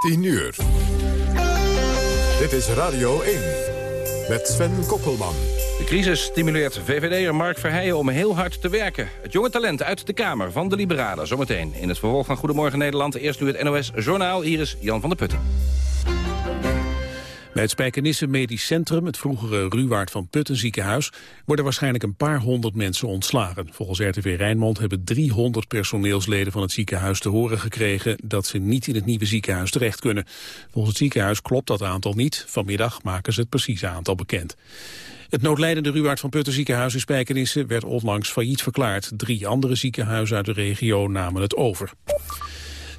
10 uur. Dit is Radio 1 met Sven Kokkelman. De crisis stimuleert VVD'er Mark Verheijen om heel hard te werken. Het jonge talent uit de Kamer van de Liberalen. Zometeen in het vervolg van Goedemorgen Nederland. Eerst nu het NOS Journaal. Hier is Jan van der Putten. Bij het Spijkenisse Medisch Centrum, het vroegere Ruwaard van Putten ziekenhuis, worden waarschijnlijk een paar honderd mensen ontslagen. Volgens RTV Rijnmond hebben 300 personeelsleden van het ziekenhuis te horen gekregen dat ze niet in het nieuwe ziekenhuis terecht kunnen. Volgens het ziekenhuis klopt dat aantal niet. Vanmiddag maken ze het precieze aantal bekend. Het noodlijdende Ruwaard van Putten ziekenhuis in Spijkenisse werd onlangs failliet verklaard. Drie andere ziekenhuizen uit de regio namen het over.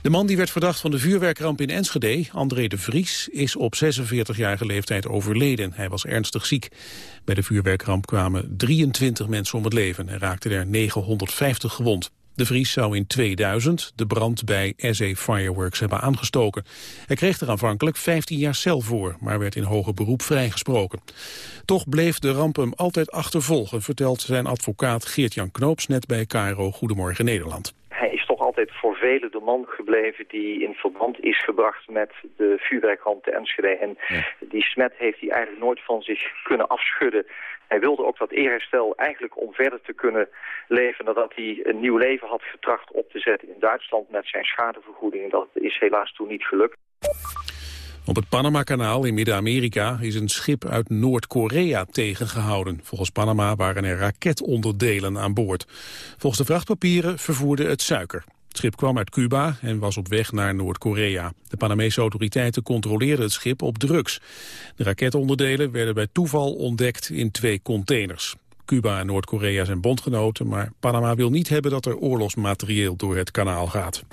De man die werd verdacht van de vuurwerkramp in Enschede, André de Vries, is op 46-jarige leeftijd overleden. Hij was ernstig ziek. Bij de vuurwerkramp kwamen 23 mensen om het leven en raakten er 950 gewond. De Vries zou in 2000 de brand bij SE Fireworks hebben aangestoken. Hij kreeg er aanvankelijk 15 jaar cel voor, maar werd in hoger beroep vrijgesproken. Toch bleef de ramp hem altijd achtervolgen, vertelt zijn advocaat Geert-Jan Knoops net bij KRO Goedemorgen Nederland altijd voor velen de man gebleven die in verband is gebracht met de vuurwerkramp te Enschede. En die smet heeft hij eigenlijk nooit van zich kunnen afschudden. Hij wilde ook dat eerherstel eigenlijk om verder te kunnen leven... nadat hij een nieuw leven had getracht op te zetten in Duitsland met zijn schadevergoeding. Dat is helaas toen niet gelukt. Op het Panama-kanaal in Midden-Amerika is een schip uit Noord-Korea tegengehouden. Volgens Panama waren er raketonderdelen aan boord. Volgens de vrachtpapieren vervoerde het suiker. Het schip kwam uit Cuba en was op weg naar Noord-Korea. De Panamese autoriteiten controleerden het schip op drugs. De raketonderdelen werden bij toeval ontdekt in twee containers. Cuba en Noord-Korea zijn bondgenoten, maar Panama wil niet hebben dat er oorlogsmaterieel door het kanaal gaat.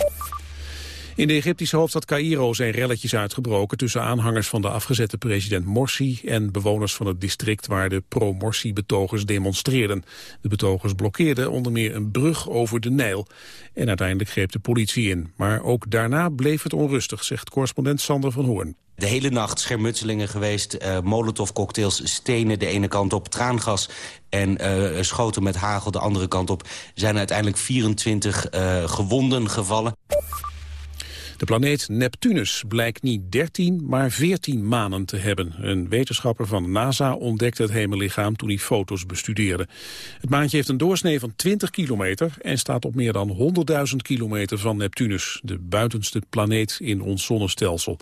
In de Egyptische hoofdstad Cairo zijn relletjes uitgebroken tussen aanhangers van de afgezette president Morsi en bewoners van het district waar de pro-Morsi-betogers demonstreerden. De betogers blokkeerden onder meer een brug over de Nijl en uiteindelijk greep de politie in. Maar ook daarna bleef het onrustig, zegt correspondent Sander van Hoorn. De hele nacht schermutselingen geweest, uh, molotovcocktails, stenen de ene kant op, traangas en uh, schoten met hagel de andere kant op. Zijn uiteindelijk 24 uh, eh, gewonden gevallen. De planeet Neptunus blijkt niet 13, maar 14 manen te hebben. Een wetenschapper van NASA ontdekte het hemellichaam toen hij foto's bestudeerde. Het maantje heeft een doorsnee van 20 kilometer en staat op meer dan 100.000 kilometer van Neptunus, de buitenste planeet in ons zonnestelsel.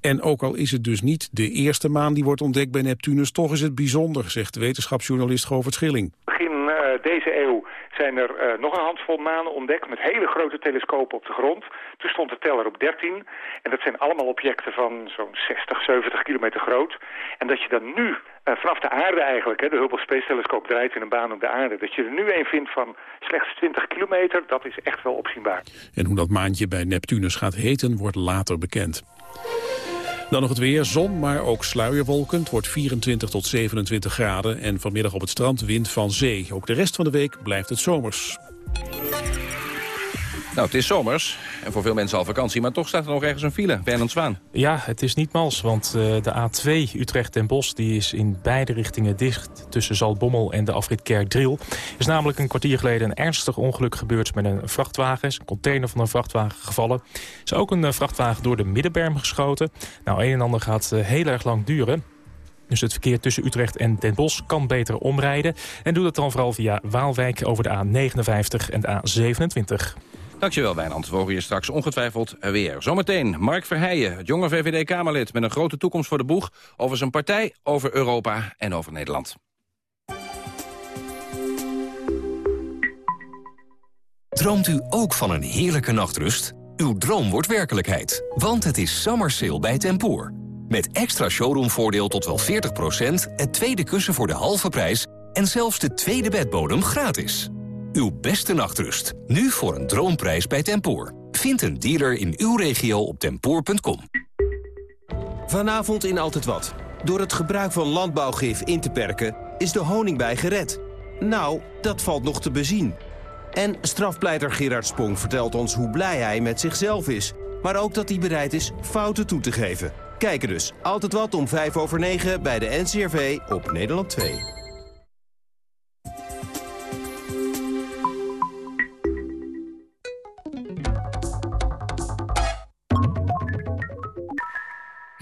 En ook al is het dus niet de eerste maan die wordt ontdekt bij Neptunus, toch is het bijzonder, zegt wetenschapsjournalist Govert Schilling. Uh, deze eeuw zijn er uh, nog een handvol manen ontdekt met hele grote telescopen op de grond. Toen stond de teller op 13. En dat zijn allemaal objecten van zo'n 60, 70 kilometer groot. En dat je dan nu, uh, vanaf de aarde eigenlijk, hè, de Hubble Space Telescope draait in een baan om de aarde. Dat je er nu een vindt van slechts 20 kilometer, dat is echt wel opzienbaar. En hoe dat maantje bij Neptunus gaat heten, wordt later bekend. Dan nog het weer, zon, maar ook sluierwolken. Het wordt 24 tot 27 graden en vanmiddag op het strand wind van zee. Ook de rest van de week blijft het zomers. Nou, het is zomers en voor veel mensen al vakantie, maar toch staat er nog ergens een file. Bernard Zwaan. Ja, het is niet mals, want uh, de A2 Utrecht en Bos die is in beide richtingen dicht tussen Zaltbommel en de afrit Kerkdriel. Er is namelijk een kwartier geleden een ernstig ongeluk gebeurd met een vrachtwagen. Is een container van een vrachtwagen gevallen. Er is ook een uh, vrachtwagen door de middenberm geschoten. Nou, een en ander gaat uh, heel erg lang duren. Dus het verkeer tussen Utrecht en Den Bosch kan beter omrijden. En doe dat dan vooral via Waalwijk over de A59 en de A27. Dankjewel, Wijnand. We horen je straks ongetwijfeld weer. Zometeen Mark Verheijen, het jonge VVD-Kamerlid... met een grote toekomst voor de boeg... over zijn partij, over Europa en over Nederland. Droomt u ook van een heerlijke nachtrust? Uw droom wordt werkelijkheid, want het is summer sale bij Tempoor. Met extra showroomvoordeel tot wel 40%, het tweede kussen voor de halve prijs... en zelfs de tweede bedbodem gratis. Uw beste nachtrust. Nu voor een droomprijs bij Tempoor. Vind een dealer in uw regio op tempoor.com. Vanavond in Altijd Wat. Door het gebruik van landbouwgif in te perken... is de honingbij gered. Nou, dat valt nog te bezien. En strafpleiter Gerard Spong vertelt ons hoe blij hij met zichzelf is. Maar ook dat hij bereid is fouten toe te geven. Kijken dus. Altijd Wat om 5 over 9 bij de NCRV op Nederland 2.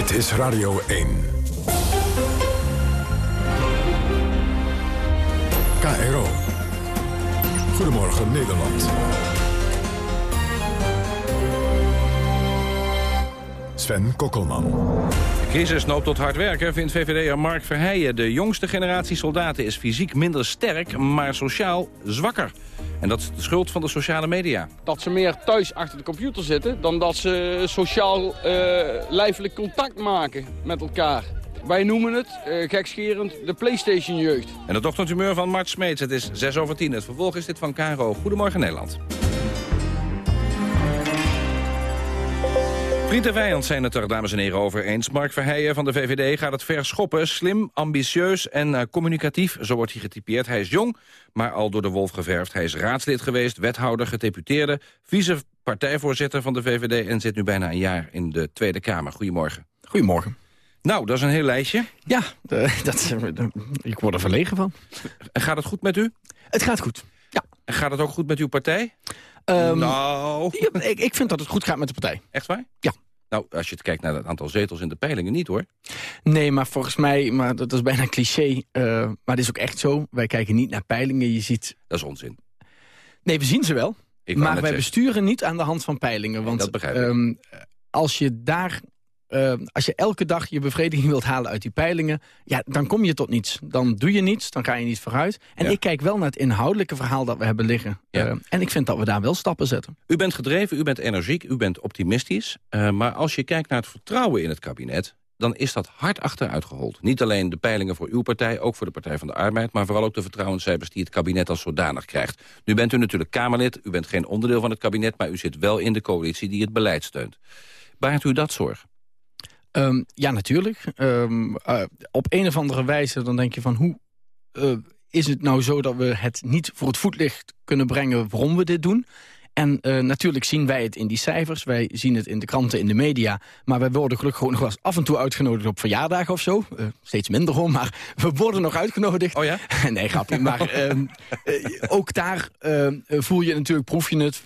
Dit is Radio 1. KRO. Goedemorgen Nederland. Sven Kokkelman. De crisis noopt tot hard werken, vindt VVD'er Mark Verheijen. De jongste generatie soldaten is fysiek minder sterk, maar sociaal zwakker. En dat is de schuld van de sociale media. Dat ze meer thuis achter de computer zitten... dan dat ze sociaal uh, lijfelijk contact maken met elkaar. Wij noemen het, uh, gekscherend, de Playstation-jeugd. En het ochtendhumeur van Mart Smeets. Het is 6 over 10. Het vervolg is dit van Caro. Goedemorgen Nederland. Vriend en vijand zijn het er, dames en heren, over eens. Mark Verheijen van de VVD gaat het verschoppen. Slim, ambitieus en uh, communicatief, zo wordt hij getypeerd. Hij is jong, maar al door de wolf geverfd. Hij is raadslid geweest, wethouder, gedeputeerde... vice-partijvoorzitter van de VVD... en zit nu bijna een jaar in de Tweede Kamer. Goedemorgen. Goedemorgen. Nou, dat is een heel lijstje. Ja, de, dat, ik word er verlegen van. Gaat het goed met u? Het gaat goed, ja. En gaat het ook goed met uw partij? Um, nou... Ja, ik, ik vind dat het goed gaat met de partij. Echt waar? Ja. Nou, als je kijkt naar het aantal zetels in de peilingen, niet hoor. Nee, maar volgens mij, maar dat is bijna een cliché, uh, maar het is ook echt zo. Wij kijken niet naar peilingen, je ziet... Dat is onzin. Nee, we zien ze wel. Ik maar wij zeggen. besturen niet aan de hand van peilingen. Want dat begrijp ik. Um, als je daar uh, als je elke dag je bevrediging wilt halen uit die peilingen... ja, dan kom je tot niets. Dan doe je niets, dan ga je niet vooruit. En ja. ik kijk wel naar het inhoudelijke verhaal dat we hebben liggen. Ja. Uh, en ik vind dat we daar wel stappen zetten. U bent gedreven, u bent energiek, u bent optimistisch. Uh, maar als je kijkt naar het vertrouwen in het kabinet... dan is dat hard achteruit gehold. Niet alleen de peilingen voor uw partij, ook voor de Partij van de Arbeid... maar vooral ook de vertrouwenscijfers die het kabinet als zodanig krijgt. Nu bent u natuurlijk Kamerlid, u bent geen onderdeel van het kabinet... maar u zit wel in de coalitie die het beleid steunt. Baart u dat zorg? Um, ja, natuurlijk. Um, uh, op een of andere wijze dan denk je van hoe uh, is het nou zo dat we het niet voor het voetlicht kunnen brengen waarom we dit doen. En uh, natuurlijk zien wij het in die cijfers. Wij zien het in de kranten, in de media. Maar wij worden gelukkig gewoon nog wel eens af en toe uitgenodigd op verjaardagen of zo. Uh, steeds minder hoor, maar we worden nog uitgenodigd. Oh ja? nee, grapje. Maar uh, ook daar voel je natuurlijk, proef je het.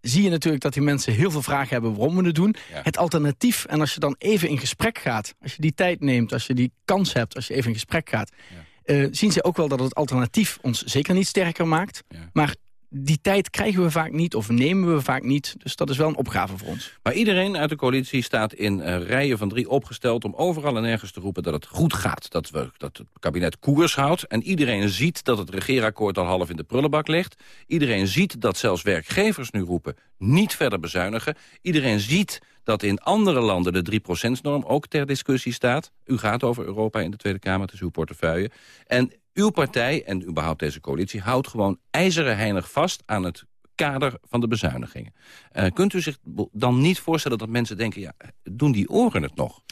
zie je natuurlijk dat die mensen heel veel vragen hebben waarom we het doen. Ja. Het alternatief, en als je dan even in gesprek gaat. Als je die tijd neemt, als je die kans hebt, als je even in gesprek gaat. Ja. Uh, zien ze ook wel dat het alternatief ons zeker niet sterker maakt. Ja. Maar die tijd krijgen we vaak niet of nemen we vaak niet. Dus dat is wel een opgave voor ons. Maar iedereen uit de coalitie staat in uh, rijen van drie opgesteld... om overal en ergens te roepen dat het goed gaat. Dat, we, dat het kabinet koers houdt. En iedereen ziet dat het regeerakkoord al half in de prullenbak ligt. Iedereen ziet dat zelfs werkgevers nu roepen niet verder bezuinigen. Iedereen ziet dat in andere landen de 3%-norm ook ter discussie staat. U gaat over Europa in de Tweede Kamer, het is uw portefeuille. En uw partij en überhaupt deze coalitie houdt gewoon ijzeren heilig vast aan het kader van de bezuinigingen. Uh, kunt u zich dan niet voorstellen dat mensen denken, ja, doen die oren het nog?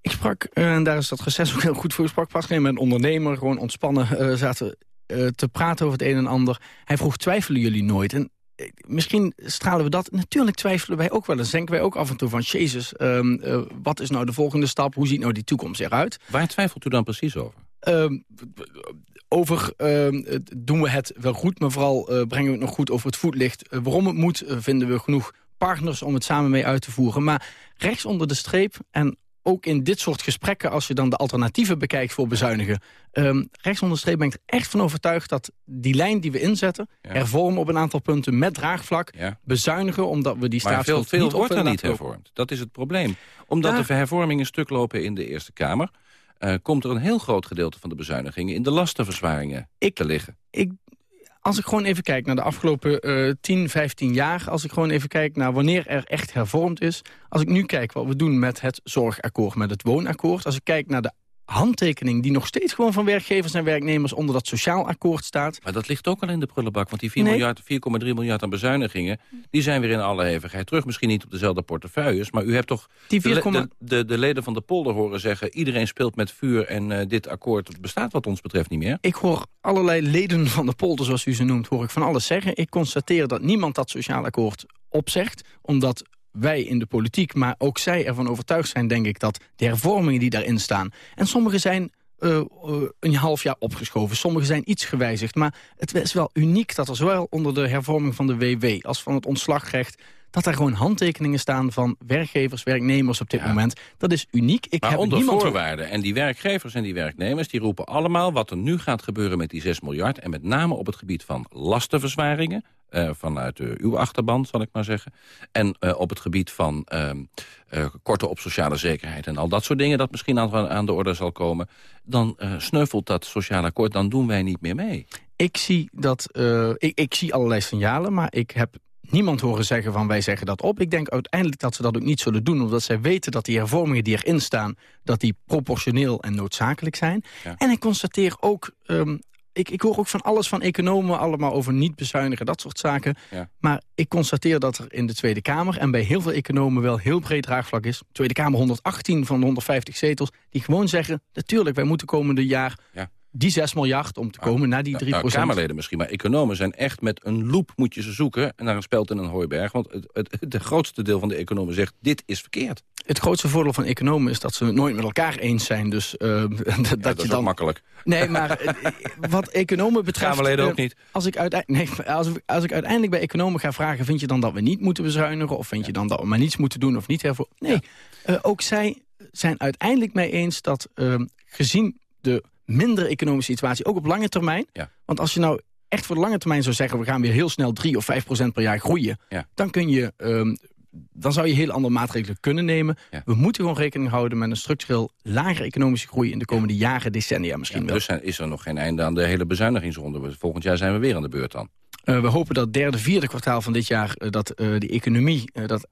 Ik sprak, uh, en daar is dat reces ook heel goed voor, ik sprak pas met een ondernemer, gewoon ontspannen, uh, zaten te praten over het een en ander. Hij vroeg, twijfelen jullie nooit? En misschien stralen we dat. Natuurlijk twijfelen wij ook wel eens. Denken wij ook af en toe van, jezus, um, uh, wat is nou de volgende stap? Hoe ziet nou die toekomst eruit? Waar twijfelt u dan precies over? Um, over uh, doen we het wel goed, maar vooral uh, brengen we het nog goed over het voetlicht. Uh, waarom het moet, vinden we genoeg partners om het samen mee uit te voeren. Maar rechts onder de streep en ook in dit soort gesprekken... als je dan de alternatieven bekijkt voor bezuinigen... Um, rechts onder de streep ben ik er echt van overtuigd... dat die lijn die we inzetten, ja. hervormen op een aantal punten met draagvlak... Ja. bezuinigen omdat we die staatsschuld Maar veel, veel wordt er niet hervormd. Dat is het probleem. Omdat ja. de hervormingen stuk lopen in de Eerste Kamer... Uh, komt er een heel groot gedeelte van de bezuinigingen... in de lastenverzwaringen ik, te liggen. Ik, als ik gewoon even kijk naar de afgelopen uh, 10, 15 jaar... als ik gewoon even kijk naar wanneer er echt hervormd is... als ik nu kijk wat we doen met het zorgakkoord, met het woonakkoord... als ik kijk naar de handtekening die nog steeds gewoon van werkgevers en werknemers onder dat sociaal akkoord staat. Maar dat ligt ook al in de prullenbak, want die 4 Nee. miljard, 4,3 miljard aan bezuinigingen, die zijn weer in alle hevigheid terug. Misschien niet op dezelfde portefeuilles, maar u hebt toch Die 4,3 de, de, de leden van de polder horen zeggen, iedereen speelt met vuur en eh, dit akkoord bestaat wat ons betreft niet meer. Ik hoor allerlei leden van de polder, zoals u ze noemt, hoor ik van alles zeggen. Ik constateer dat niemand dat sociaal akkoord opzegt, omdat wij in de politiek, maar ook zij ervan overtuigd zijn, denk ik, dat de hervormingen die daarin staan... en sommige zijn eh, eh, een half jaar opgeschoven, sommige zijn iets gewijzigd... maar het is wel uniek dat er zowel onder de hervorming van de WW als van het ontslagrecht... dat er gewoon handtekeningen staan van werkgevers, werknemers op dit moment. Dat is uniek. Ik Maar heb onder niemand voorwaarden. En die werkgevers en die werknemers die roepen allemaal... wat er nu gaat gebeuren met die 6 miljard... en met name op het gebied van lastenverzwaringen... eh, vanuit eh, uw achterban, zal ik maar zeggen. En eh, op het gebied van ehm eh, korten op sociale zekerheid... en al dat soort dingen dat misschien aan, aan de orde zal komen... dan sneuvelt dat sociaal akkoord, dan doen wij niet meer mee. Ik zie, dat, ik, ik zie allerlei signalen, maar ik heb niemand horen zeggen van wij zeggen dat op. Ik denk uiteindelijk dat ze dat ook niet zullen doen... omdat zij weten dat die hervormingen die erin staan... dat die proportioneel en noodzakelijk zijn. Ja. En ik constateer ook... ehm, ik, ik hoor ook van alles van economen allemaal over niet bezuinigen, dat soort zaken. Ja. Maar ik constateer dat er in de Tweede Kamer... en bij heel veel economen wel heel breed draagvlak is. Tweede Kamer 118 van de 150 zetels... die gewoon zeggen, natuurlijk, wij moeten komende jaar... Ja. Die 6 miljard om te komen naar die 3% Nou, Kamerleden misschien, maar economen zijn echt met een loep moet je ze zoeken... en naar een speld in een hooiberg. Want het, het, het grootste deel van de economen zegt, dit is verkeerd. Het grootste voordeel van economen is dat ze het nooit met elkaar eens zijn. Dus eh, dat, Ja, dat, je is ook dan. makkelijk. Nee, maar eh, wat economen betreft. Kamerleden eh, ook niet. Als ik, uiteindelijk, nee, als, ik- als ik uiteindelijk bij economen ga vragen: vind je dan dat we niet moeten bezuinigen? Of vind je dan dat we maar niets moeten doen of niet hervoor? Nee, ook zij zijn uiteindelijk mee eens dat eh, gezien de minder economische situatie, ook op lange termijn. Ja. Want als je nou echt voor de lange termijn zou zeggen: we gaan weer heel snel 3 of 5 procent per jaar groeien. Ja. Dan kun je. ehm, dan zou je heel andere maatregelen kunnen nemen. Ja. We moeten gewoon rekening houden met een structureel lagere economische groei in de komende jaren, decennia misschien wel. dus is er nog geen einde aan de hele bezuinigingsronde. Volgend jaar zijn we weer aan de beurt dan. Eh, we hopen dat derde, vierde kwartaal van dit jaar... eh, dat die economie, dat,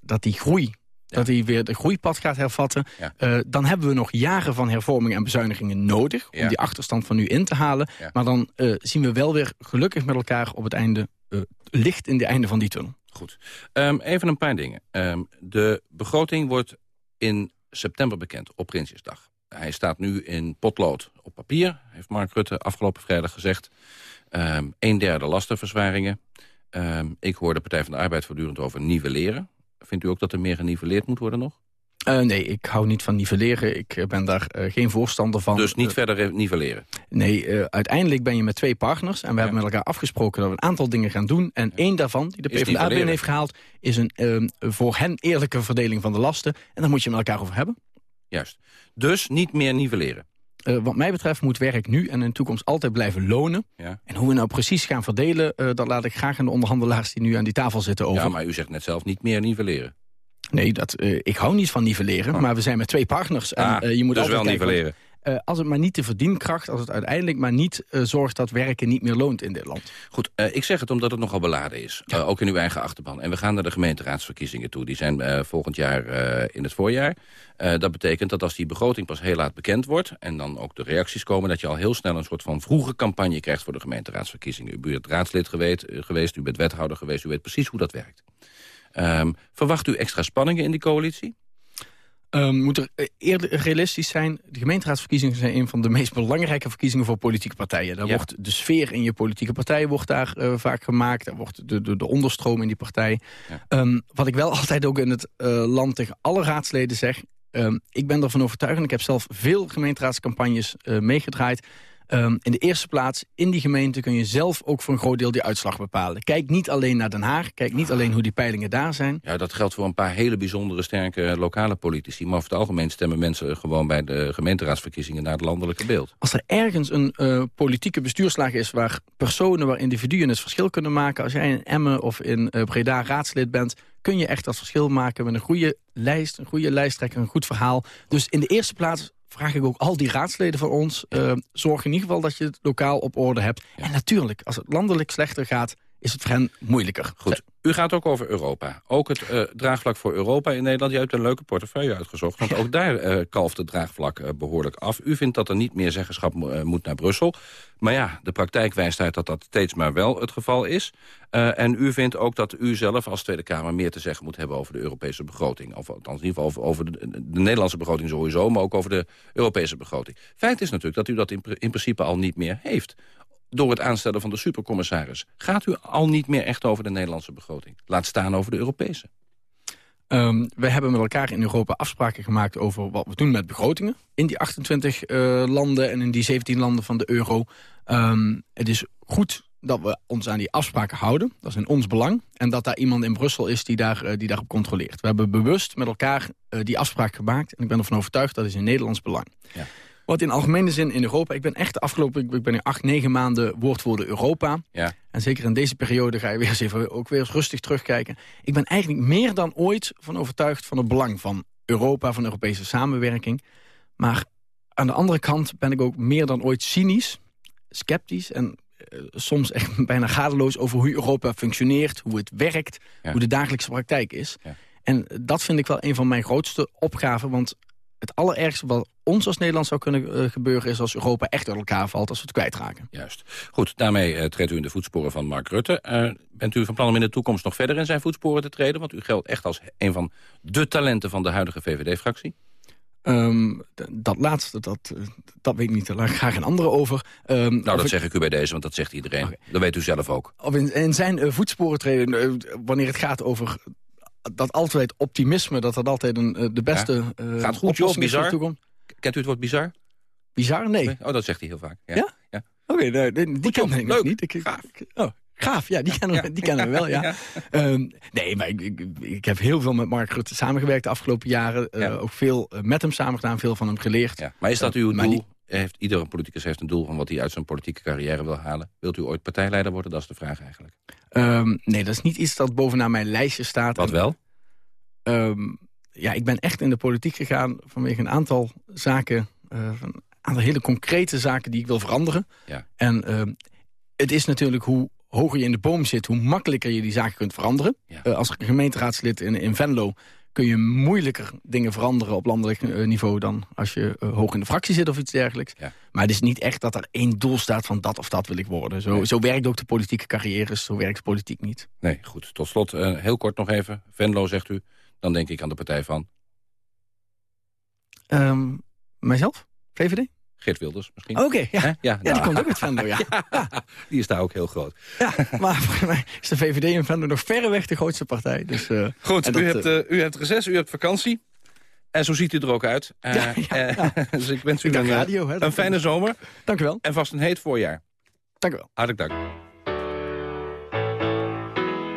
dat die groei... dat die weer de groeipad gaat hervatten. Eh, dan hebben we nog jaren van hervormingen en bezuinigingen nodig... om die achterstand van nu in te halen. Maar dan eh, zien we wel weer gelukkig met elkaar op het einde... eh, licht in de einde van die tunnel. Goed. Ehm, even een paar dingen. Ehm, de begroting wordt in september bekend, op Prinsjesdag. Hij staat nu in potlood op papier, heeft Mark Rutte afgelopen vrijdag gezegd. Ehm een derde lastenverzwaringen. Ik hoor de Partij van de Arbeid voortdurend over nivelleren. Vindt u ook dat er meer geniveleerd moet worden nog? Eh, nee, ik hou niet van nivelleren. Ik eh, ben daar eh, geen voorstander van. dus niet verder nivelleren. Nee, uiteindelijk ben je met twee partners. En we hebben met elkaar afgesproken dat we een aantal dingen gaan doen. En één daarvan, die de PvdA binnen heeft gehaald... is een ehm, voor hen eerlijke verdeling van de lasten. En daar moet je met elkaar over hebben. Juist. Dus niet meer nivelleren. Eh, wat mij betreft moet werk nu en in de toekomst altijd blijven lonen. Ja. En hoe we nou precies gaan verdelen... eh, dat laat ik graag aan de onderhandelaars die nu aan die tafel zitten over. Ja, maar u zegt net zelf niet meer nivelleren. Nee, dat, eh, ik hou niet van nivelleren. Maar we zijn met twee partners. En, Ah, je moet dus altijd wel kijken, nivelleren. Eh, als het maar niet de verdienkracht, als het uiteindelijk maar niet eh, zorgt dat werken niet meer loont in dit land. Goed, eh, ik zeg het omdat het nogal beladen is. Ook in uw eigen achterban. En we gaan naar de gemeenteraadsverkiezingen toe. Die zijn volgend jaar in het voorjaar. Dat betekent dat als die begroting pas heel laat bekend wordt... en dan ook de reacties komen... dat je al heel snel een soort van vroege campagne krijgt... voor de gemeenteraadsverkiezingen. U bent raadslid geweest, geweest, u bent wethouder geweest... u weet precies hoe dat werkt. Ehm, verwacht u extra spanningen in die coalitie? Ehm moet er eh, eerlijk realistisch zijn. De gemeenteraadsverkiezingen zijn een van de meest belangrijke verkiezingen voor politieke partijen. Daar Ja. wordt de sfeer in je politieke partij wordt daar eh, vaak gemaakt. Daar wordt de, de, de onderstroom in die partij. Ja. Ehm, wat ik wel altijd ook in het eh, land tegen alle raadsleden zeg. ehm, ik ben ervan overtuigd, en ik heb zelf veel gemeenteraadscampagnes eh, meegedraaid. Ehm, in de eerste plaats, in die gemeente kun je zelf ook voor een groot deel die uitslag bepalen. Kijk niet alleen naar Den Haag, kijk niet alleen hoe die peilingen daar zijn. Ja, dat geldt voor een paar hele bijzondere sterke lokale politici. Maar over het algemeen stemmen mensen gewoon bij de gemeenteraadsverkiezingen... naar het landelijke beeld. Als er ergens een eh, politieke bestuurslaag is... waar personen, waar individuen het verschil kunnen maken... als jij in Emmen of in eh, Breda raadslid bent... kun je echt dat verschil maken met een goede lijst... een goede lijsttrekker, een goed verhaal. Dus in de eerste plaats vraag ik ook al die raadsleden van ons... eh, zorg in ieder geval dat je het lokaal op orde hebt. En natuurlijk, als het landelijk slechter gaat... is het voor hen moeilijker. Goed. U gaat ook over Europa. Ook het uh, draagvlak voor Europa in Nederland. Je hebt een leuke portefeuille uitgezocht. Want ook daar uh, kalft het draagvlak uh, behoorlijk af. U vindt dat er niet meer zeggenschap moet naar Brussel. Maar ja, de praktijk wijst uit dat dat steeds maar wel het geval is. en u vindt ook dat u zelf als Tweede Kamer meer te zeggen moet hebben over de Europese begroting. Of althans in ieder geval over, over de, de, Nederlandse begroting sowieso, maar ook over de Europese begroting. Feit is natuurlijk dat u dat in, in principe al niet meer heeft door het aanstellen van de supercommissaris... gaat u al niet meer echt over de Nederlandse begroting. Laat staan over de Europese. Um, we hebben met elkaar in Europa afspraken gemaakt over wat we doen met begrotingen. In die 28 uh, landen en in die 17 landen van de euro. Um, het is goed dat we ons aan die afspraken houden. Dat is in ons belang. En dat daar iemand in Brussel is die, daar, uh, die daarop controleert. We hebben bewust met elkaar uh, die afspraak gemaakt. En ik ben ervan overtuigd dat is in Nederlands belang. Ja. Wat in algemene zin in Europa... Ik ben echt de afgelopen... Ik ben nu acht, negen maanden woordvoerder Europa. Ja. En zeker in deze periode ga je weer eens even, ook weer eens rustig terugkijken. Ik ben eigenlijk meer dan ooit van overtuigd van het belang van Europa... van Europese samenwerking. Maar aan de andere kant ben ik ook meer dan ooit cynisch, sceptisch... en uh, soms echt bijna gadeloos over hoe Europa functioneert... hoe het werkt, ja. hoe de dagelijkse praktijk is... Ja. En dat vind ik wel een van mijn grootste opgaven. Want het allerergste wat ons als Nederland zou kunnen uh, gebeuren... is als Europa echt uit elkaar valt als we het kwijtraken. Juist. Goed, daarmee uh, treedt u in de voetsporen van Mark Rutte. Uh, bent u van plan om in de toekomst nog verder in zijn voetsporen te treden? Want u geldt echt als een van de talenten van de huidige VVD-fractie. Um, dat laatste, dat, dat weet ik niet. Daar ga ik graag een andere over. Um, nou, dat zeg ik u bij deze, want dat zegt iedereen. Okay. Dat weet u zelf ook. Of in, in zijn voetsporen treden, wanneer het gaat over dat altijd optimisme, dat dat altijd een, de beste ja. uh, Gaat goed, joh, bizar. Toekomt. Kent u het woord bizar? Bizar? Nee. Oh, dat zegt hij heel vaak. Ja? ja? ja. Oké, okay, die, die ken ik nog niet. Ik, gaaf. Oh, gaaf, ja, die kennen, we, die kennen we wel, ja. Um, nee, maar ik, ik, ik, heb heel veel met Mark Rutte samengewerkt de afgelopen jaren. Uh, ook veel met hem samengedaan, veel van hem geleerd. Ja. Maar is dat uw doel? Die... Heeft, iedere politicus heeft een doel van wat hij uit zijn politieke carrière wil halen. Wilt u ooit partijleider worden? Dat is de vraag eigenlijk. Um, nee, dat is niet iets dat bovenaan mijn lijstje staat. Wat wel? Um, ja, ik ben echt in de politiek gegaan vanwege een aantal zaken... Uh, een aantal hele concrete zaken die ik wil veranderen. Ja. En uh, het is natuurlijk hoe hoger je in de boom zit... hoe makkelijker je die zaken kunt veranderen. Ja. Uh, als gemeenteraadslid in, in Venlo kun je moeilijker dingen veranderen op landelijk uh, niveau... dan als je uh, hoog in de fractie zit of iets dergelijks. Ja. Maar het is niet echt dat er één doel staat van dat of dat wil ik worden. Zo, nee. zo werkt ook de politieke carrières, zo werkt de politiek niet. Nee, goed. Tot slot, uh, heel kort nog even. Venlo, zegt u, dan denk ik aan de partij van... Um, mijzelf? VVD? Geert Wilders misschien. Oké, okay, ja. ja. Ja, nou. die komt ook uit Venlo, ja. ja. Die is daar ook heel groot. Ja, maar voor mij is de VVD in Venlo nog verreweg de grootste partij. Dus, uh, Goed, u, dat, hebt, uh, u hebt reces, u hebt vakantie. En zo ziet u er ook uit. Uh, ja, ja, dus ik wens u ik een, radio, hè, een fijne zomer. Dank u wel. En vast een heet voorjaar. Dank u wel. Hartelijk dank.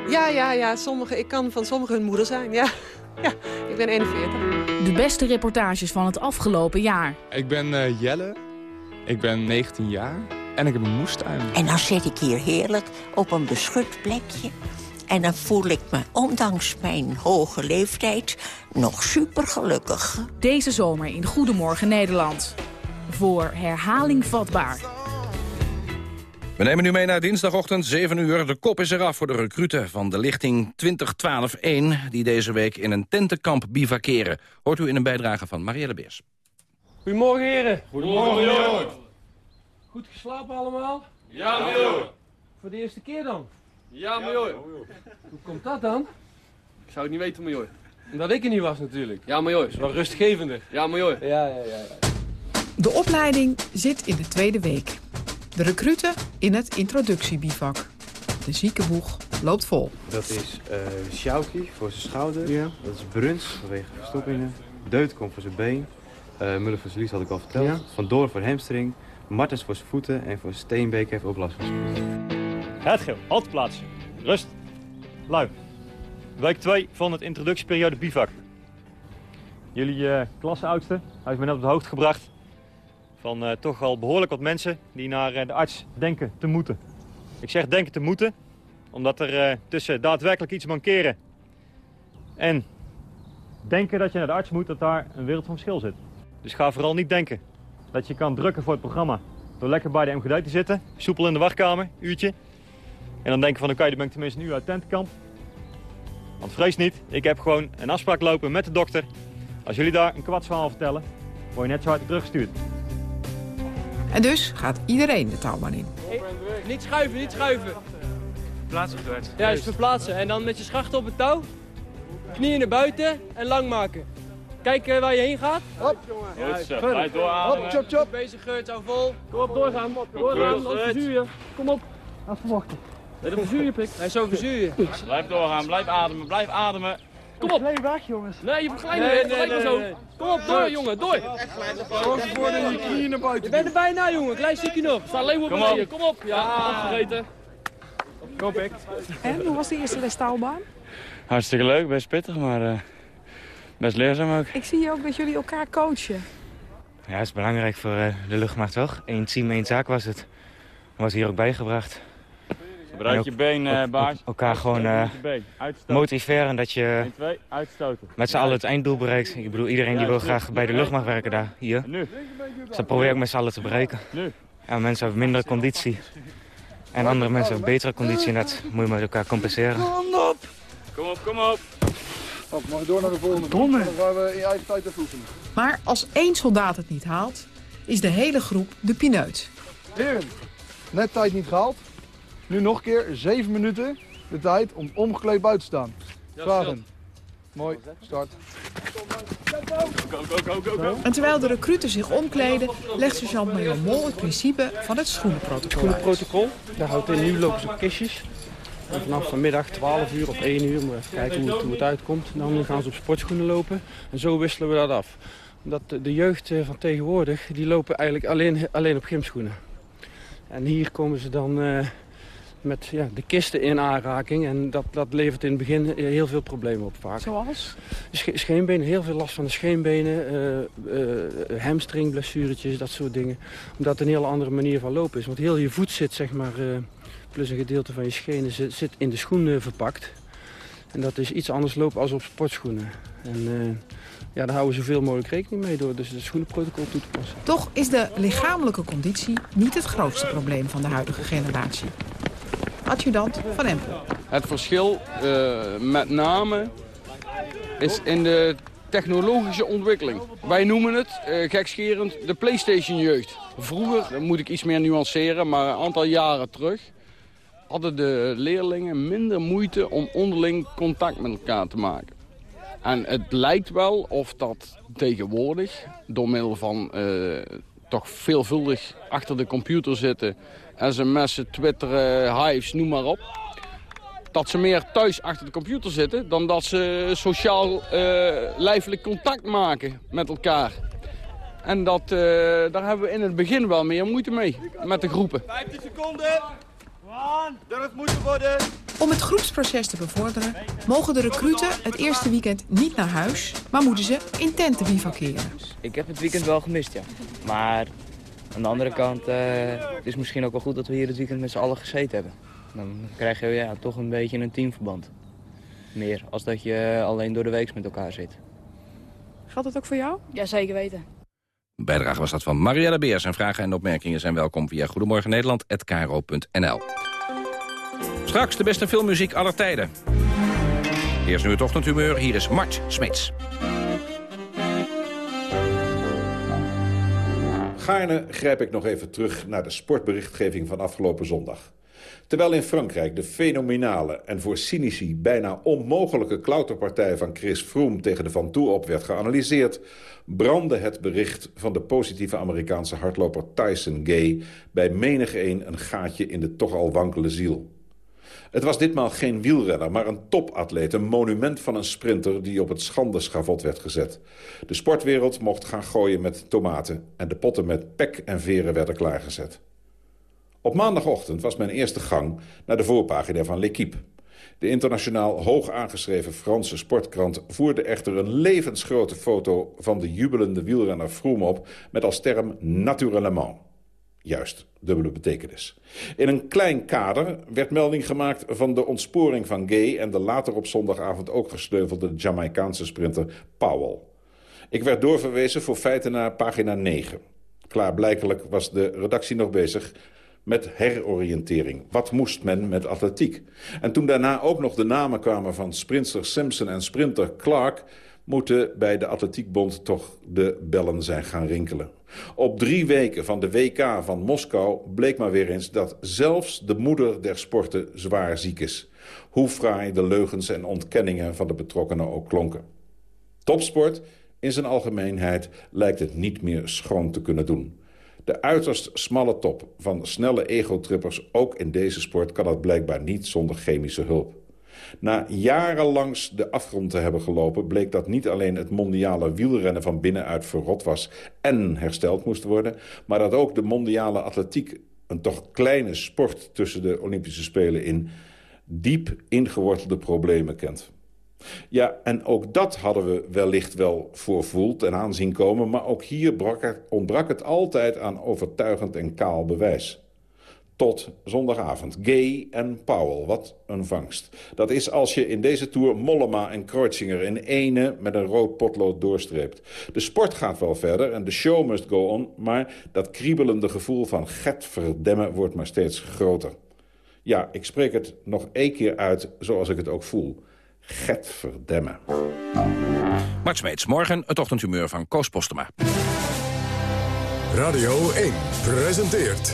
Ja, ja, ja. Sommige, ik kan van sommigen hun moeder zijn, ja. Ja, ik ben 41. De beste reportages van het afgelopen jaar. Ik ben uh, Jelle. Ik ben 19 jaar. En ik heb een moestuin. En dan zit ik hier heerlijk op een beschut plekje. En dan voel ik me, ondanks mijn hoge leeftijd, nog super gelukkig. Deze zomer in Goedemorgen Nederland. Voor herhaling vatbaar. We nemen nu mee naar dinsdagochtend 7 uur. De kop is eraf voor de recruten van de lichting 2012-1... die deze week in een tentenkamp bivakeren. Hoort u in een bijdrage van Marielle Beers. Goedemorgen, heren. Goedemorgen. Goed geslapen allemaal? Ja, meneer. Voor de eerste keer dan? Ja, meneer. Hoe komt dat dan? Ik zou het niet weten, meneer. Omdat ik er niet was natuurlijk. Ja. Dat is wel rustgevender. Ja, meneer. Ja, ja, ja. ja. De opleiding zit in de tweede week. De recruten in het introductiebivak. De ziekenboeg loopt vol. Dat is uh, voor zijn schouder. Ja. Dat is Bruns vanwege verstoppingen. Deutkom voor zijn been. Uh, Muller voor zijn lies had ik al verteld. Ja. Van Door voor hamstring. Martens voor zijn voeten. En voor Steenbeek heeft ook last van zijn voeten. Het geel, halt plaatsen. Rust. Lui. Week 2 van het introductieperiode bivak. Jullie uh, klasseoudste heeft me net op de hoogte gebracht van uh, toch al behoorlijk wat mensen die naar uh, de arts denken te moeten. Ik zeg denken te moeten, omdat er uh, tussen daadwerkelijk iets mankeren en denken dat je naar de arts moet, dat daar een wereld van verschil zit. Dus ga vooral niet denken dat je kan drukken voor het programma door lekker bij de MGD te zitten, soepel in de wachtkamer, uurtje. En dan denk je van oké, dan ben ik tenminste nu uit tentenkamp. Want vrees niet, ik heb gewoon een afspraak lopen met de dokter. Als jullie daar een kwartsverhaal vertellen, word je net zo hard teruggestuurd. En dus gaat iedereen de touwbaan in. Niet schuiven, niet schuiven. Plaatsen. Ja, dus verplaatsen. En dan met je schachten op het touw. Knieën naar buiten en lang maken. Kijk eh, waar je heen gaat. Hop. Goed zo, blijf doorademen. Hop, chop, chop. Bezig, Geurt, hou vol. Kom op, doorgaan. Doorgaan, anders verzuur je. Kom op. Als verwachten. Nee, dan verzuur je, pik. Nee, zo verzuur je. Blijf doorgaan, blijf ademen, blijf ademen. Kom op. Nee, weg, jongens. Nee, je beglijdt me. Nee, nee, zo. Kom op, door, jongen, door. Zorg ervoor dat je knieën naar buiten Je bent er bijna, jongen. Klein stukje nog. Sta alleen op Kom beneden. op. Kom op. Ja, afgegeten. Kom, pik. En hoe was de eerste les touwbaan? Hartstikke leuk, best pittig, maar uh, best leerzaam ook. Ik zie hier ook dat jullie elkaar coachen. Ja, dat is belangrijk voor uh, de luchtmacht, toch? Eén team, één zaak was het. Was hier ook bijgebracht. Gebruik je been, uh, baas. Elkaar gewoon uh, motiveren dat je 1, 2, uitstoten. met z'n allen het einddoel bereikt. Ik bedoel, iedereen die wil graag bij de luchtmacht werken daar, hier. Nu. Dus dat probeer ik met z'n allen te bereiken. Nu. Ja, mensen hebben mindere conditie. En andere mensen hebben betere conditie en dat moet je met elkaar compenseren. Kom op! Kom op, kom op! Op, mag je door naar de volgende. Dan gaan we in je eigen tijd even oefenen. Maar als één soldaat het niet haalt, is de hele groep de pineut. Heren, net tijd niet gehaald. Nu nog een keer, 7 minuten de tijd om omgekleed buiten te staan. Vragen. Mooi, start. Go, go, go, go, go. En terwijl de recruten zich omkleden, legt sergeant-major Mol het principe van het schoenenprotocol uit. Schoenenprotocol, daar houdt in, nu lopen ze op kistjes. En vanaf vanmiddag 12 uur of 1 uur, maar even kijken hoe het, hoe het uitkomt. Dan gaan ze op sportschoenen lopen en zo wisselen we dat af. Omdat de, jeugd eh, van tegenwoordig, die lopen eigenlijk alleen, alleen op gymschoenen. En hier komen ze dan uh, met ja, de kisten in aanraking. En dat, dat levert in het begin heel veel problemen op vaak. Zoals? Sch scheenbenen, heel veel last van de scheenbenen. Uh, uh, hamstringblessuretjes, dat soort dingen. Omdat het een heel andere manier van lopen is. Want heel je voet zit, zeg maar, plus een gedeelte van je schenen zit, zit in de schoen verpakt. En dat is iets anders lopen als op sportschoenen. En ja, daar houden we zoveel mogelijk rekening mee door dus het schoenenprotocol toe te passen. Toch is de lichamelijke conditie niet het grootste probleem van de huidige generatie. Adjudant van Empel. Het verschil uh, met name is in de technologische ontwikkeling. Wij noemen het, uh, gekscherend, de Playstation-jeugd. Vroeger, dat moet ik iets meer nuanceren, maar een aantal jaren terug... hadden de leerlingen minder moeite om onderling contact met elkaar te maken. En het lijkt wel of dat tegenwoordig, door middel van uh, toch veelvuldig achter de computer zitten... sms'en, twitteren, hives, noem maar op... dat ze meer thuis achter de computer zitten... dan dat ze sociaal uh, lijfelijk contact maken met elkaar. En dat, uh, daar hebben we in het begin wel meer moeite mee, met de groepen. 15 seconden! Durf moeten worden! Om het groepsproces te bevorderen mogen de recruten het eerste weekend niet naar huis, maar moeten ze in tenten bivakeren. Ik heb het weekend wel gemist, ja. Maar aan de andere kant, uh, het is misschien ook wel goed dat we hier het weekend met z'n allen gezeten hebben. Dan krijg je ja, toch een beetje een teamverband. Meer als dat je alleen door de week met elkaar zit. Geldt dat ook voor jou? Ja, zeker weten. Bijdrage was dat van Marielle Beers. En vragen en opmerkingen zijn welkom via Goedemorgen Nederland@kro.nl. Straks de beste filmmuziek aller tijden. Eerst nu het ochtendhumeur, hier is Mart Smeets. Gaarne grijp ik nog even terug naar de sportberichtgeving van afgelopen zondag. Terwijl in Frankrijk de fenomenale en voor cynici bijna onmogelijke klauterpartij van Chris Froome tegen de Van Toe op werd geanalyseerd, brandde het bericht van de positieve Amerikaanse hardloper Tyson Gay bij menigeen een gaatje in de toch al wankele ziel. Het was ditmaal geen wielrenner, maar een topatleet, een monument van een sprinter die op het schandeschavot werd gezet. De sportwereld mocht gaan gooien met tomaten en de potten met pek en veren werden klaargezet. Op maandagochtend was mijn eerste gang naar de voorpagina van L'Equipe. De internationaal hoog aangeschreven Franse sportkrant voerde echter een levensgrote foto van de jubelende wielrenner Froome op met als term naturellement. Juist, dubbele betekenis. In een klein kader werd melding gemaakt van de ontsporing van Gay... en de later op zondagavond ook gesneuvelde Jamaicaanse sprinter Powell. Ik werd doorverwezen voor feiten naar pagina 9. Klaarblijkelijk was de redactie nog bezig met heroriëntering. Wat moest men met atletiek? En toen daarna ook nog de namen kwamen van sprinter Simpson en sprinter Clark... moeten bij de Atletiekbond toch de bellen zijn gaan rinkelen. Op drie weken van de WK van Moskou bleek maar weer eens... dat zelfs de moeder der sporten zwaar ziek is. Hoe fraai de leugens en ontkenningen van de betrokkenen ook klonken. Topsport in zijn algemeenheid lijkt het niet meer schoon te kunnen doen. De uiterst smalle top van snelle egotrippers, ook in deze sport... kan dat blijkbaar niet zonder chemische hulp. Na jarenlangs de afgrond te hebben gelopen... bleek dat niet alleen het mondiale wielrennen van binnenuit verrot was... en hersteld moest worden... maar dat ook de mondiale atletiek, een toch kleine sport tussen de Olympische Spelen in... diep ingewortelde problemen kent. Ja, en ook dat hadden we wellicht wel voorvoeld en aanzien komen... maar ook hier brak ontbrak het altijd aan overtuigend en kaal bewijs. Tot zondagavond. Gay en Powell, wat een vangst. Dat is als je in deze tour Mollema en Kreuzinger in ene met een rood potlood doorstreept. De sport gaat wel verder en de show must go on... maar dat kriebelende gevoel van get verdemmen wordt maar steeds groter. Ja, ik spreek het nog één keer uit zoals ik het ook voel. Get verdemmen. Mart Smeets, morgen het ochtendhumeur van Koos Postema. Radio 1 presenteert...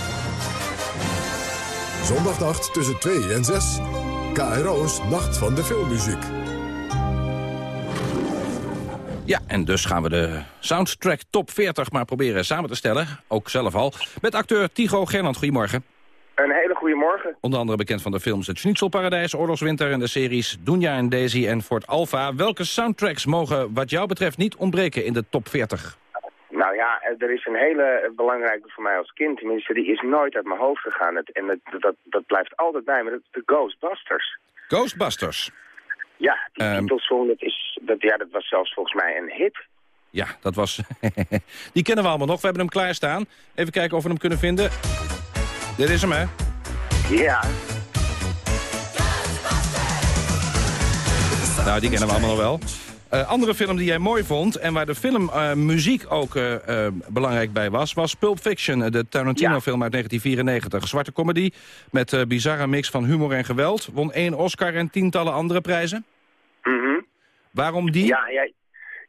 Zondagnacht tussen 2 en 6. KRO's Nacht van de Filmmuziek. Ja, en dus gaan we de soundtrack top 40 maar proberen samen te stellen. Ook zelf al. Met acteur Tigo Gernand. Goedemorgen. Een hele goede morgen. Onder andere bekend van de films Het Schnitzelparadijs, Oorlogswinter en de series Dunja en Daisy en Fort Alpha. Welke soundtracks mogen wat jou betreft niet ontbreken in de top 40? Nou ja, er is een hele belangrijke voor mij als kind. Tenminste, die is nooit uit mijn hoofd gegaan. Het, en het, dat, dat blijft altijd bij me. Dat is de Ghostbusters. Ghostbusters? Ja, die titelsong, dat, is, dat, ja, dat was zelfs volgens mij een hit. Ja, dat was... Die kennen we allemaal nog. We hebben hem klaarstaan. Even kijken of we hem kunnen vinden. Dit is hem, hè? Ja. Nou, die kennen we allemaal nog wel. Eh, andere film die jij mooi vond en waar de filmmuziek ook eh, eh, belangrijk bij was... was Pulp Fiction, eh, de Tarantino-film uit 1994. Zwarte comedy met eh bizarre mix van humor en geweld. Won één Oscar en tientallen andere prijzen. Mhm. Waarom die? Ja, ja,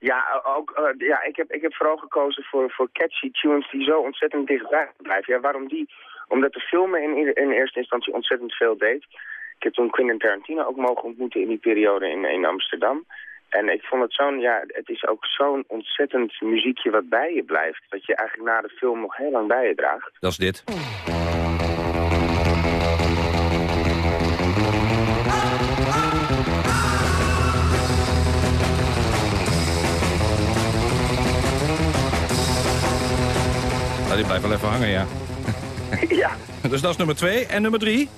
ja, ook, eh, ja ik, heb, ik heb vooral gekozen voor, voor catchy tunes die zo ontzettend dichtbij blijven. Ja, waarom die? Omdat de film in, in eerste instantie ontzettend veel deed. Ik heb toen Quentin Tarantino ook mogen ontmoeten in die periode in, in Amsterdam. En ik vond het zo'n, ja, het is ook zo'n ontzettend muziekje wat bij je blijft. Dat je eigenlijk na de film nog heel lang bij je draagt. Dat is dit. Nou, die blijft wel even hangen, ja. ja. Dus dat is nummer twee. En nummer drie?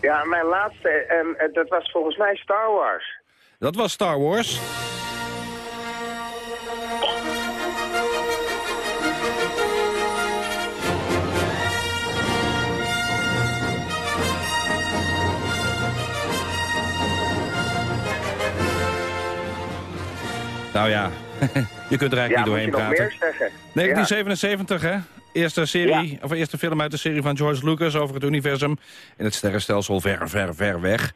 Ja, mijn laatste, en eh, dat was volgens mij Star Wars. Dat was Star Wars. Nou ja, je kunt er eigenlijk ja, niet doorheen praten. meer zeggen? 1977, hè? Eerste, serie, of eerste film uit de serie van George Lucas over het universum. In het sterrenstelsel ver, ver, ver weg.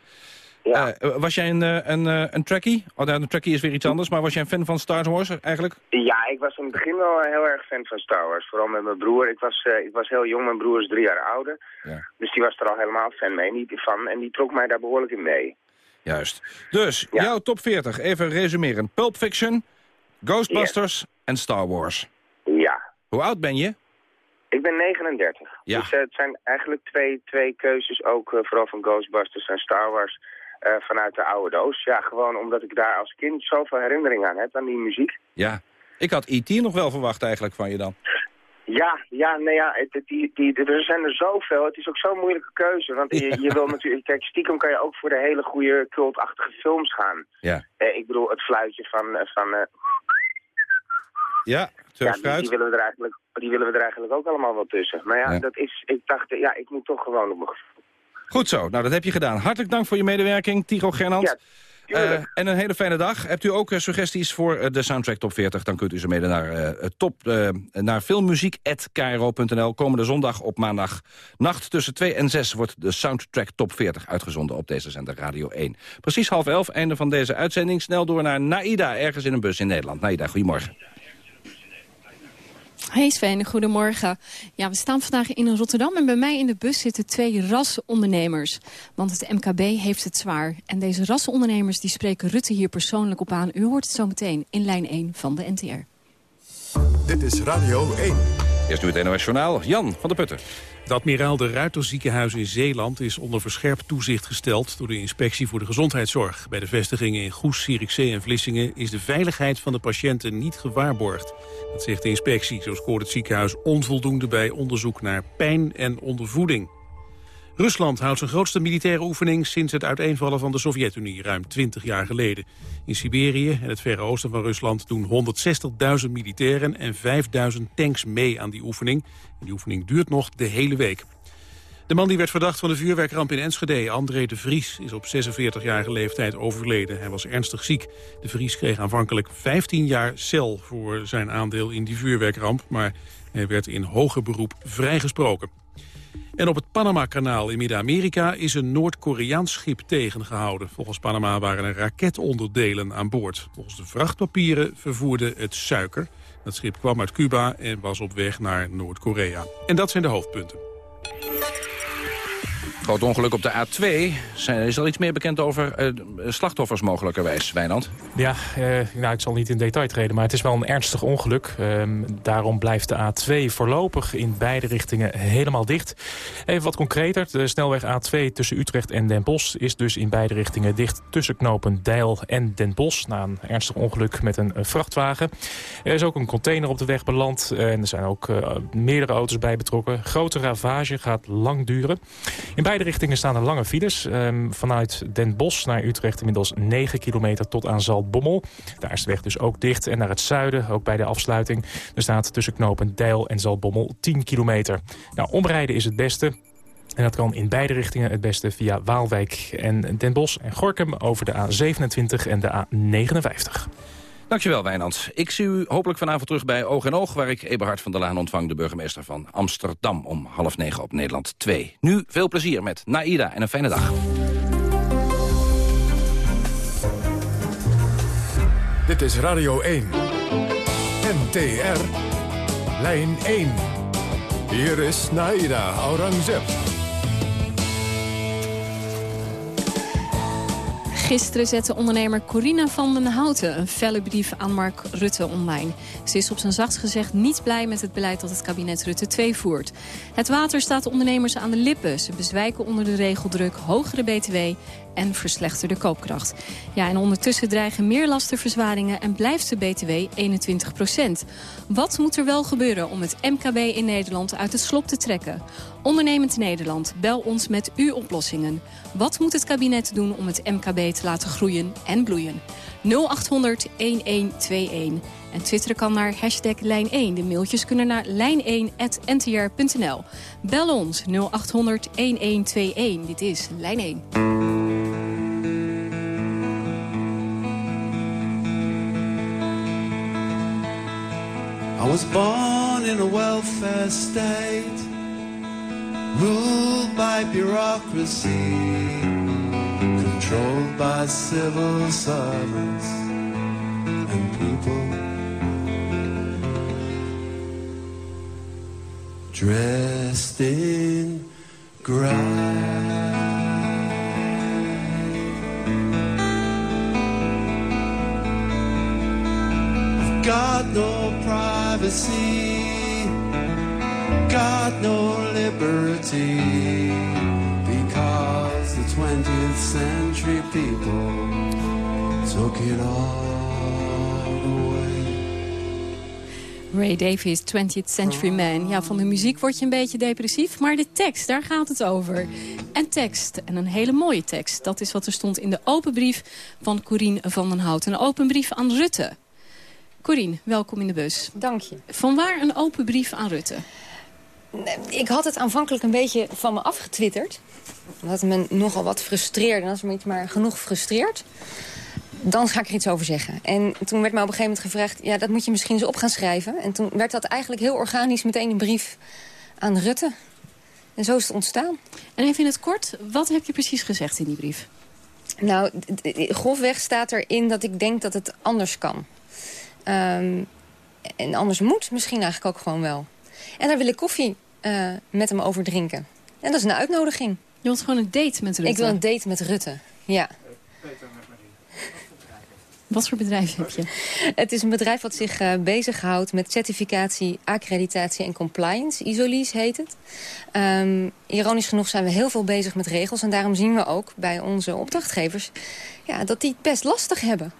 Eh, was jij een, eh, een, eh, een trekkie? Oh, nou, een trekkie is weer iets anders, maar was jij een fan van Star Wars eigenlijk? Ja, ik was in het begin wel heel erg fan van Star Wars. Vooral met mijn broer. Ik was, ik was heel jong, mijn broer is drie jaar ouder. Dus die was er al helemaal fan mee, niet van. En die trok mij daar behoorlijk in mee. Juist. Dus, jouw top 40, even resumeren. Pulp Fiction, Ghostbusters en Star Wars. Ja. Hoe oud ben je? Ik ben 39. Ja. Dus het zijn eigenlijk twee, twee keuzes, ook vooral van Ghostbusters en Star Wars, eh, vanuit de oude doos. Ja, gewoon omdat ik daar als kind zoveel herinnering aan heb, aan die muziek. Ja. Ik had E.T. nog wel verwacht eigenlijk van je dan. Ja, ja, nee, ja, het, die, die, er zijn er zoveel. Het is ook zo'n moeilijke keuze. Want je, je wil natuurlijk, kijk, stiekem kan je ook voor de hele goede cultachtige films gaan. Ja. Eh, ik bedoel, het fluitje van, eh, van Ja, ja, die, die willen we er eigenlijk, die willen we er eigenlijk ook allemaal wel tussen. Maar ja, Ja. dat is, ik dacht, ja, ik moet toch gewoon op mijn gevoel. Goed zo, nou dat heb je gedaan. Hartelijk dank voor je medewerking, Tigo Gernand. Eh, en een hele fijne dag. Hebt u ook eh, suggesties voor eh, de Soundtrack Top 40... dan kunt u ze mede naar, top, naar filmmuziek.kro.nl. Komende zondag op maandag nacht tussen 2 en 6... wordt de Soundtrack Top 40 uitgezonden op deze zender Radio 1. Precies half elf, einde van deze uitzending. Snel door naar Naida, ergens in een bus in Nederland. Naida, goedemorgen. Hey Sven, goedemorgen. Ja, we staan vandaag in Rotterdam en bij mij in de bus zitten twee rassenondernemers. Want het MKB heeft het zwaar. En deze rassenondernemers die spreken Rutte hier persoonlijk op aan. U hoort het zo meteen in lijn 1 van de NTR. Dit is Radio 1. Eerst nu het NOS Journaal, Jan van der Putten. Het Admiraal de Ruiter ziekenhuis in Zeeland is onder verscherpt toezicht gesteld door de Inspectie voor de Gezondheidszorg. Bij de vestigingen in Goes, Zierikzee en Vlissingen is de veiligheid van de patiënten niet gewaarborgd. Dat zegt de inspectie. Zo scoort het ziekenhuis onvoldoende bij onderzoek naar pijn en ondervoeding. Rusland houdt zijn grootste militaire oefening sinds het uiteenvallen van de Sovjet-Unie ruim 20 jaar geleden. In Siberië en het verre oosten van Rusland doen 160.000 militairen en 5.000 tanks mee aan die oefening. En die oefening duurt nog de hele week. De man die werd verdacht van de vuurwerkramp in Enschede, André de Vries, is op 46-jarige leeftijd overleden. Hij was ernstig ziek. De Vries kreeg aanvankelijk 15 jaar cel voor zijn aandeel in die vuurwerkramp, maar hij werd in hoger beroep vrijgesproken. En op het Panama-kanaal in Midden-Amerika is een Noord-Koreaans schip tegengehouden. Volgens Panama waren er raketonderdelen aan boord. Volgens de vrachtpapieren vervoerde het suiker. Dat schip kwam uit Cuba en was op weg naar Noord-Korea. En dat zijn de hoofdpunten. Groot ongeluk op de A2. Zijn- Is er iets meer bekend over eh, slachtoffers mogelijkerwijs, Wijnand? Ja, eh, nou, ik zal niet in detail treden, maar het is wel een ernstig ongeluk. Ehm, daarom blijft de A2 voorlopig in beide richtingen helemaal dicht. Even wat concreter, de snelweg A2 tussen Utrecht en Den Bosch... is dus in beide richtingen dicht tussen knopen Deil en Den Bosch... na een ernstig ongeluk met een eh, vrachtwagen. Er is ook een container op de weg beland en er zijn ook meerdere auto's bij betrokken. Grote ravage gaat lang duren. In beide richtingen staan er lange files. Ehm, vanuit Den Bosch naar Utrecht inmiddels 9 kilometer tot aan Zaltbommel. Daar is de weg dus ook dicht. En naar het zuiden, ook bij de afsluiting... er staat tussen knopen Deil en Zaltbommel 10 kilometer. Nou, omrijden is het beste. En dat kan in beide richtingen het beste via Waalwijk en Den Bosch en Gorkum... over de A27 en de A59. Dankjewel, Wijnand. Ik zie u hopelijk vanavond terug bij Oog en Oog... waar ik Eberhard van der Laan ontvang, de burgemeester van Amsterdam... om half negen op Nederland 2. Nu veel plezier met Naida en een fijne dag. Dit is Radio 1. NTR. Lijn 1. Hier is Naida Aurangzeb. Gisteren zette ondernemer Corina van den Houten een felle brief aan Mark Rutte online. Ze is op zijn zachtst gezegd niet blij met het beleid dat het kabinet Rutte 2 voert. Het water staat de ondernemers aan de lippen. Ze bezwijken onder de regeldruk, hogere btw en verslechterde koopkracht. Ja, en ondertussen dreigen meer lastenverzwaringen en blijft de btw 21 procent. Wat moet er wel gebeuren om het MKB in Nederland uit het slop te trekken? Ondernemend Nederland, bel ons met uw oplossingen. Wat moet het kabinet doen om het MKB te laten groeien en bloeien? 0800 1121. En twitteren kan naar hashtag lijn1. De mailtjes kunnen naar lijn1.ntr.nl. Bel ons 0800 1121. Dit is Lijn 1. I was born in a welfare state, ruled by bureaucracy, controlled by civil servants and people. Dressed in gray. Got privacy, got no liberty, because the 20th century people took it all away. Ray Davies, 20th Century Man. Ja, van de muziek word je een beetje depressief, maar de tekst, daar gaat het over. En tekst, en een hele mooie tekst. Dat is wat er stond in de open brief van Corine van den Hout. Een open brief aan Rutte. Corine, welkom in de bus. Dank je. Vanwaar een open brief aan Rutte? Ik had het aanvankelijk een beetje van me afgetwitterd. Dat me nogal wat frustreerde. En als me iets maar genoeg frustreert, dan ga ik er iets over zeggen. En toen werd mij op een gegeven moment gevraagd... ja, dat moet je misschien eens op gaan schrijven. En toen werd dat eigenlijk heel organisch meteen een brief aan Rutte. En zo is het ontstaan. En even in het kort, wat heb je precies gezegd in die brief? Nou, grofweg staat erin dat ik denk dat het anders kan. Um, en anders moet misschien eigenlijk ook gewoon wel. En daar wil ik koffie uh, met hem over drinken. En dat is een uitnodiging. Je wilt gewoon een date met Rutte? Ik wil een date met Rutte, ja. Wat voor bedrijf heb je? Het is een bedrijf wat zich uh, bezighoudt met certificatie, accreditatie en compliance. Isolis heet het. Um, ironisch genoeg zijn we heel veel bezig met regels. En daarom zien we ook bij onze opdrachtgevers ja, dat die het best lastig hebben.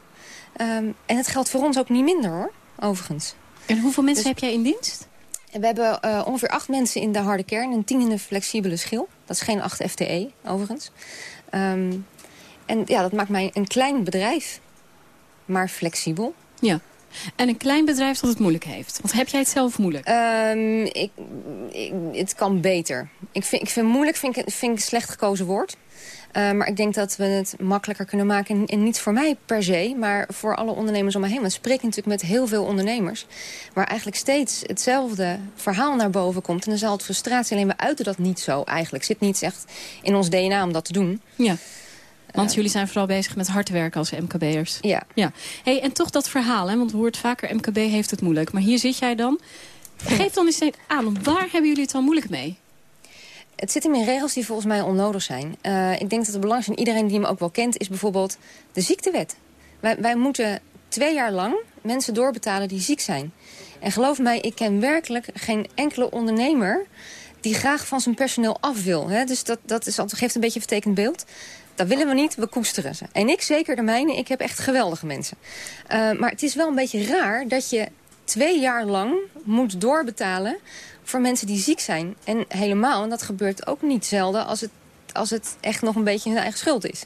Um, en het geldt voor ons ook niet minder hoor, overigens. En hoeveel mensen dus, heb jij in dienst? We hebben uh, ongeveer acht mensen in de harde kern en tien in de flexibele schil. Dat is geen 8 FTE, overigens. Um, en ja, dat maakt mij een klein bedrijf, maar flexibel. Ja. En een klein bedrijf dat het moeilijk heeft. Want heb jij het zelf moeilijk? Um, ik, ik, het kan beter. Ik vind, ik vind moeilijk vind ik, vind ik een slecht gekozen woord. Uh, maar ik denk dat we het makkelijker kunnen maken. En, en, niet voor mij per se, maar voor alle ondernemers om me heen. Want ik spreek natuurlijk met heel veel ondernemers. Waar eigenlijk steeds hetzelfde verhaal naar boven komt. En dan zal het frustratie. Alleen we uiten dat niet zo eigenlijk. Zit niet echt in ons DNA om dat te doen. Ja. Want jullie zijn vooral bezig met hard werken als MKB'ers. Ja. ja. Hey, en toch dat verhaal, hè? want we hoort vaker MKB heeft het moeilijk. Maar hier zit jij dan. Geef dan eens aan, waar hebben jullie het dan moeilijk mee? Het zit in regels die volgens mij onnodig zijn. Uh, ik denk dat het belangrijk is, iedereen die me ook wel kent... is bijvoorbeeld de ziektewet. Wij, wij moeten twee jaar lang mensen doorbetalen die ziek zijn. En geloof mij, ik ken werkelijk geen enkele ondernemer... die graag van zijn personeel af wil. Hè? Dus dat, dat is, geeft een beetje een vertekend beeld. Dat willen we niet, we koesteren ze. En ik zeker de mijne, ik heb echt geweldige mensen. Uh, maar het is wel een beetje raar dat je twee jaar lang moet doorbetalen voor mensen die ziek zijn. En helemaal, en dat gebeurt ook niet zelden als het, als het echt nog een beetje hun eigen schuld is.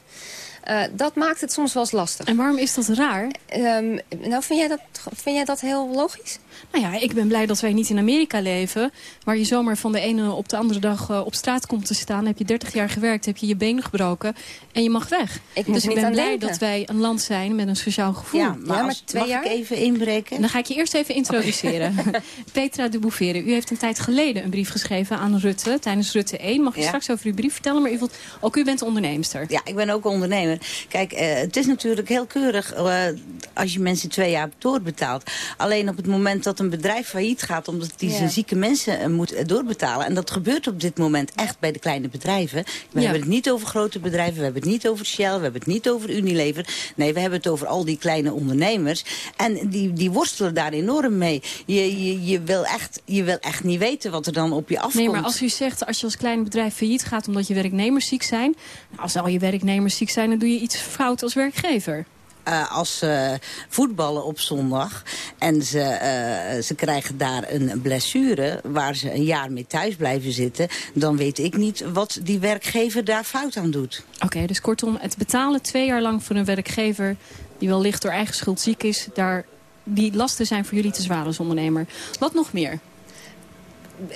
Uh, dat maakt het soms wel eens lastig. En waarom is dat raar? Um, nou, vind jij, dat, vind jij dat heel logisch? Nou ja, ik ben blij dat wij niet in Amerika leven... waar je zomaar van de ene op de andere dag uh, op straat komt te staan. Heb je 30 jaar gewerkt, heb je je been gebroken en je mag weg. Ik dus ik ben blij denken. dat wij een land zijn met een sociaal gevoel. Ja, maar, ja, maar twee mag jaar? ik even inbreken? Dan ga ik je eerst even introduceren. Okay. Petra de Bouffere, u heeft een tijd geleden een brief geschreven aan Rutte... tijdens Rutte 1. Mag je ja. straks over uw brief vertellen? Maar u wilt, ook u bent onderneemster. Ja, ik ben ook ondernemer. Kijk, uh, het is natuurlijk heel keurig uh, als je mensen twee jaar doorbetaalt. Alleen op het moment dat een bedrijf failliet gaat... omdat hij ja. zijn zieke mensen uh, moet doorbetalen... en dat gebeurt op dit moment echt bij de kleine bedrijven. We ja. hebben het niet over grote bedrijven, we hebben het niet over Shell... we hebben het niet over Unilever. Nee, we hebben het over al die kleine ondernemers. En die, die worstelen daar enorm mee. Je, je, je, wil echt, je wil echt niet weten wat er dan op je afkomt. Nee, maar als u zegt, als je als klein bedrijf failliet gaat... omdat je werknemers ziek zijn... Nou, als al je werknemers ziek zijn, dan doe je iets fout als werkgever. Uh, als ze voetballen op zondag en ze, uh, ze krijgen daar een blessure... waar ze een jaar mee thuis blijven zitten... dan weet ik niet wat die werkgever daar fout aan doet. Oké, okay, dus kortom, het betalen twee jaar lang voor een werkgever... die wellicht door eigen schuld ziek is... Daar, die lasten zijn voor jullie te zwaar als ondernemer. Wat nog meer?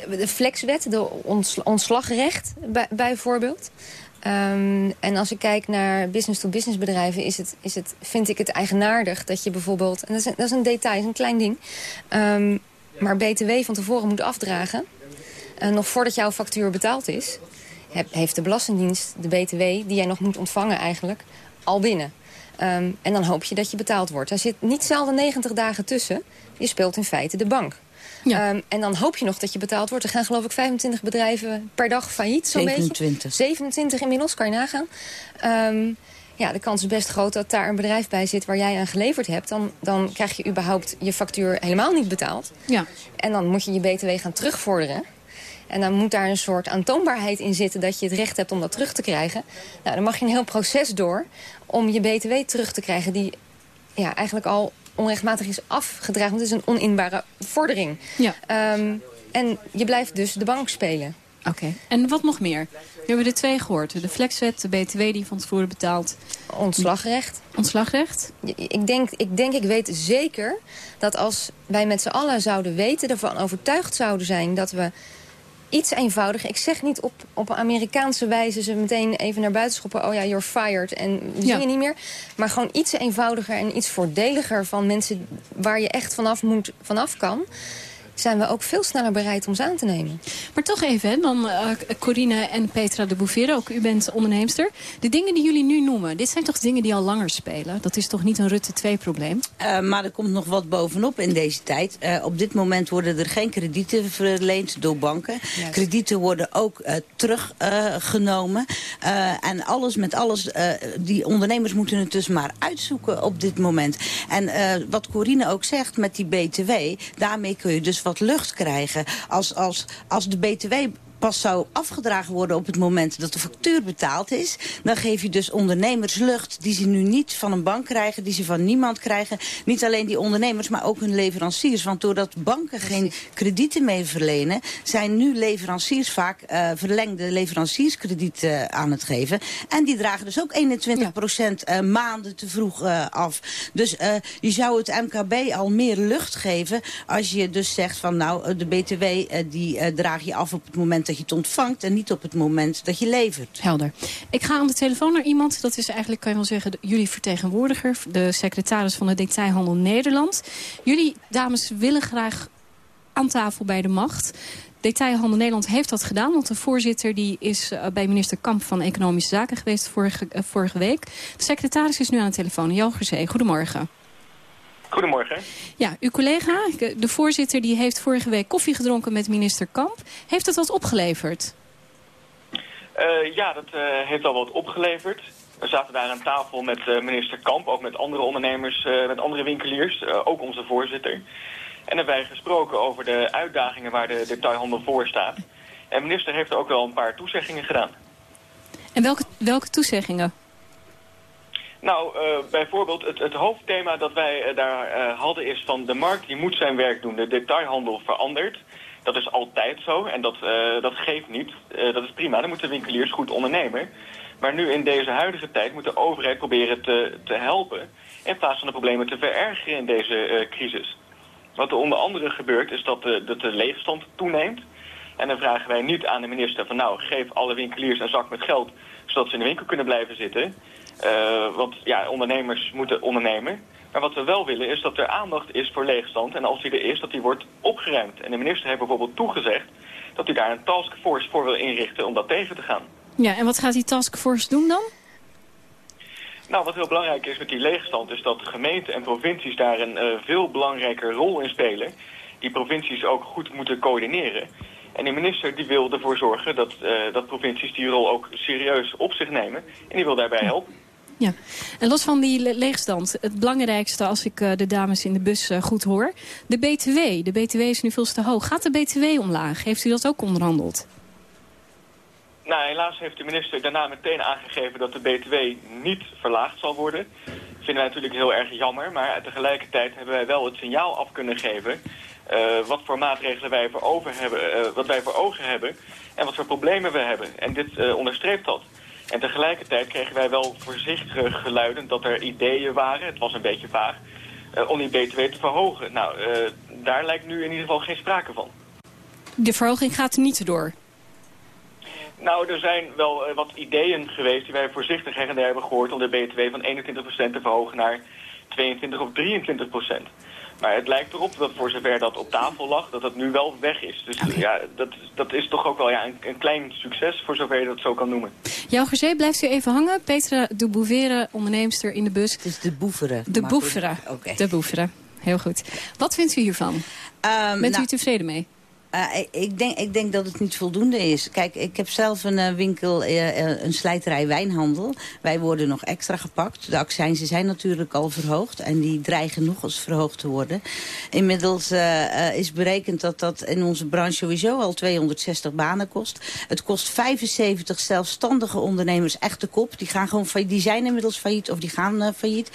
De flexwet, de ontsl ontslagrecht bij, bijvoorbeeld... Um, en als ik kijk naar business-to-business -business bedrijven... Is het, is het, vind ik het eigenaardig dat je bijvoorbeeld... en dat is een, dat is een detail, is een klein ding... Um, maar BTW van tevoren moet afdragen... Uh, nog voordat jouw factuur betaald is... Heeft de Belastingdienst de BTW die jij nog moet ontvangen eigenlijk... al binnen. Um, en dan hoop je dat je betaald wordt. Er zit niet zelden 90 dagen tussen. Je speelt in feite de bank. Ja. Um, en dan hoop je nog dat je betaald wordt. Er gaan geloof ik 25 bedrijven per dag failliet, zo'n 27. beetje. 27 inmiddels, kan je nagaan. Um, ja, de kans is best groot dat daar een bedrijf bij zit waar jij aan geleverd hebt. Dan, dan krijg je überhaupt je factuur helemaal niet betaald. Ja. En dan moet je je btw gaan terugvorderen. En dan moet daar een soort aantoonbaarheid in zitten dat je het recht hebt om dat terug te krijgen. Nou, dan mag je een heel proces door om je btw terug te krijgen die ja, eigenlijk al onrechtmatig is afgedragen. Want het is een oninbare vordering. Ja. Ehm, en je blijft dus de bank spelen. Oké. En wat nog meer? We hebben er twee gehoord. De flexwet, de btw die van tevoren betaalt. Ontslagrecht. Ontslagrecht? Ik denk, ik denk, ik weet zeker dat als wij met z'n allen zouden weten... ervan overtuigd zouden zijn dat we iets eenvoudiger... ik zeg niet op, op Amerikaanse wijze ze meteen even naar buiten schoppen... oh ja, you're fired en we zien Ja. je niet meer. Maar gewoon iets eenvoudiger en iets voordeliger... van mensen waar je echt vanaf, moet, vanaf kan... zijn we ook veel sneller bereid om ze aan te nemen. Maar toch even, hè, dan eh Corine en Petra de Bouvier, ook u bent onderneemster. De dingen die jullie nu noemen, dit zijn toch dingen die al langer spelen? Dat is toch niet een Rutte 2-probleem? Eh, maar er komt nog wat bovenop in deze tijd. Eh, op dit moment worden er geen kredieten verleend door banken. Kredieten worden ook eh, teruggenomen. en alles met alles, eh, die ondernemers moeten het dus maar uitzoeken op dit moment. En eh, wat Corine ook zegt met die BTW, daarmee kun je dus wat lucht krijgen. Als, als, als de BTW pas zou afgedragen worden op het moment dat de factuur betaald is... dan geef je dus ondernemers lucht die ze nu niet van een bank krijgen... die ze van niemand krijgen. Niet alleen die ondernemers, maar ook hun leveranciers. Want doordat banken geen kredieten meer verlenen... zijn nu leveranciers vaak eh, verlengde leverancierskredieten aan het geven. En die dragen dus ook 21 procent maanden te vroeg eh, af. Dus eh, je zou het MKB al meer lucht geven... als je dus zegt van nou, eh, de BTW eh, die eh, draag je af op het moment dat je het ontvangt... en niet op het moment dat je levert. Helder. Ik ga aan de telefoon naar iemand, dat is eigenlijk, kan je wel zeggen, jullie vertegenwoordiger, de secretaris van de Detailhandel Nederland. Jullie, dames, willen graag aan tafel bij de macht. Detailhandel Nederland heeft dat gedaan, want de voorzitter die is eh, bij minister Kamp van Economische Zaken geweest vorige, eh, vorige week. De secretaris is nu aan de telefoon, Jan Gerzee. Goedemorgen. Goedemorgen. Ja, uw collega, de voorzitter, die heeft vorige week koffie gedronken met minister Kamp. Heeft het wat opgeleverd? Eh, ja, dat eh, heeft al wat opgeleverd. We zaten daar aan tafel met eh, minister Kamp, ook met andere ondernemers, eh, met andere winkeliers, eh, ook onze voorzitter. En hebben wij gesproken over de uitdagingen waar de detailhandel voor staat. En de minister heeft ook wel een paar toezeggingen gedaan. En welke, welke toezeggingen? Nou, eh, bijvoorbeeld het, het hoofdthema dat wij eh, daar eh, hadden is van de markt die moet zijn werk doen. De detailhandel verandert. Dat is altijd zo en dat, dat geeft niet. Dat is prima, dan moeten winkeliers goed ondernemen. Maar nu in deze huidige tijd moet de overheid proberen te, te helpen... in plaats van de problemen te verergeren in deze crisis. Wat er onder andere gebeurt is dat de, dat de leegstand toeneemt. En dan vragen wij niet aan de minister van nou, geef alle winkeliers een zak met geld... zodat ze in de winkel kunnen blijven zitten... Eh, want ja, ondernemers moeten ondernemen. Maar wat we wel willen is dat er aandacht is voor leegstand. En als die er is, dat die wordt opgeruimd. En de minister heeft bijvoorbeeld toegezegd dat hij daar een taskforce voor wil inrichten om dat tegen te gaan. Ja, en wat gaat die taskforce doen dan? Nou, wat heel belangrijk is met die leegstand is dat gemeenten en provincies daar een eh, veel belangrijke rol in spelen. Die provincies ook goed moeten coördineren. En de minister die wil ervoor zorgen dat, eh, dat provincies die rol ook serieus op zich nemen. En die wil daarbij helpen. Ja, en los van die le- leegstand, het belangrijkste als ik eh, de dames in de bus eh, goed hoor. De BTW, de BTW is nu veel te hoog. Gaat de BTW omlaag? Heeft u dat ook onderhandeld? Nou, helaas heeft de minister daarna meteen aangegeven dat de BTW niet verlaagd zal worden. Dat vinden wij natuurlijk heel erg jammer, maar tegelijkertijd hebben wij wel het signaal af kunnen geven... eh, wat voor maatregelen wij voor, over hebben, wat wij voor ogen hebben en wat voor problemen we hebben. En dit onderstreept dat. En tegelijkertijd kregen wij wel voorzichtige geluiden dat er ideeën waren, het was een beetje vaag, eh, om die BTW te verhogen. Nou, eh, daar lijkt nu in ieder geval geen sprake van. De verhoging gaat niet door. Nou, er zijn wel eh, wat ideeën geweest die wij voorzichtig her en der hebben gehoord om de BTW van 21% te verhogen naar 22 of 23%. Maar het lijkt erop dat voor zover dat op tafel lag, dat dat nu wel weg is. Dus ja, dat, dat is toch ook wel ja, een, een klein succes voor zover je dat zo kan noemen. Jouw gezee blijft u even hangen. Petra de Bouvere, onderneemster in de bus. Het is de Boevere. De maar goed, Boevere. oké. De Boevere. Heel goed. Wat vindt u hiervan? Ehm, Bent u nou, tevreden mee? Eh, ik, denk, ik denk dat het niet voldoende is. Kijk, ik heb zelf een uh, winkel, uh, een slijterij wijnhandel. Wij worden nog extra gepakt. De accijnzen zijn natuurlijk al verhoogd. En die dreigen nog eens verhoogd te worden. Inmiddels is berekend dat dat in onze branche sowieso al 260 banen kost. Het kost 75 zelfstandige ondernemers echt de kop. Die, gaan gewoon failliet, die zijn inmiddels failliet of die gaan failliet.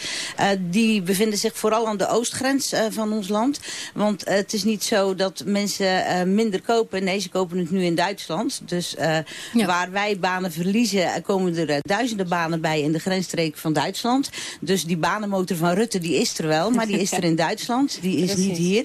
die bevinden zich vooral aan de oostgrens van ons land. Want het is niet zo dat mensen minder kopen. Nee, ze kopen het nu in Duitsland. Dus uh, ja. waar wij banen verliezen, komen er uh, duizenden banen bij in de grensstreek van Duitsland. Dus die banenmotor van Rutte, die is er wel, maar die is er in Duitsland. Die is niet hier.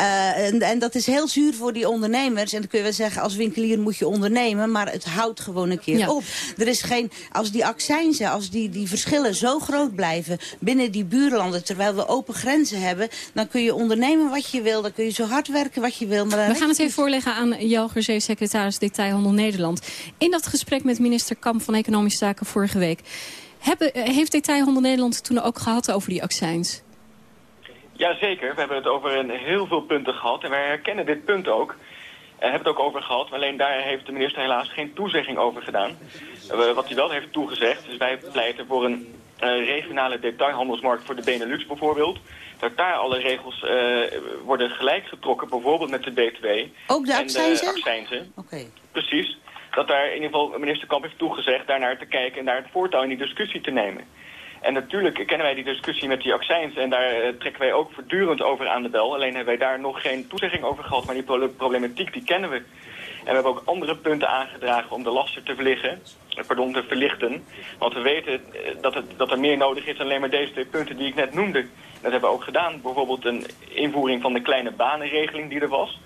Uh, en, en, dat is heel zuur voor die ondernemers. En dan kun je wel zeggen, als winkelier moet je ondernemen, maar het houdt gewoon een keer ja. op. Er is geen, als die accijnzen, als die, die verschillen zo groot blijven binnen die buurlanden, terwijl we open grenzen hebben, dan kun je ondernemen wat je wil, dan kun je zo hard werken wat je wil. Maar we gaan het even voorleggen aan Jelger secretaris Detailhandel Nederland. In dat gesprek met minister Kamp van Economische Zaken vorige week... Hebben, eh, heeft Detailhandel Nederland toen ook gehad over die accijns? Jazeker, we hebben het over een heel veel punten gehad en wij herkennen dit punt ook. We hebben het ook over gehad, maar alleen daar heeft de minister helaas geen toezegging over gedaan. Uh, wat hij wel heeft toegezegd, dus wij pleiten voor een regionale detailhandelsmarkt voor de Benelux bijvoorbeeld dat daar alle regels uh, worden gelijk getrokken, bijvoorbeeld met de BTW. Ook de accijnzen? accijnzen. Oké. Precies. Dat daar in ieder geval minister Kamp heeft toegezegd daarnaar te kijken en daar het voortouw in die discussie te nemen. En natuurlijk kennen wij die discussie met die accijns en daar uh, trekken wij ook voortdurend over aan de bel. Alleen hebben wij daar nog geen toezegging over gehad, maar die problematiek die kennen we. En we hebben ook andere punten aangedragen om de lasten te verliggen pardon, te verlichten. Want we weten eh, dat, het, dat er meer nodig is dan alleen maar deze twee punten die ik net noemde. Dat hebben we ook gedaan. Bijvoorbeeld een invoering van de kleine banenregeling die er was.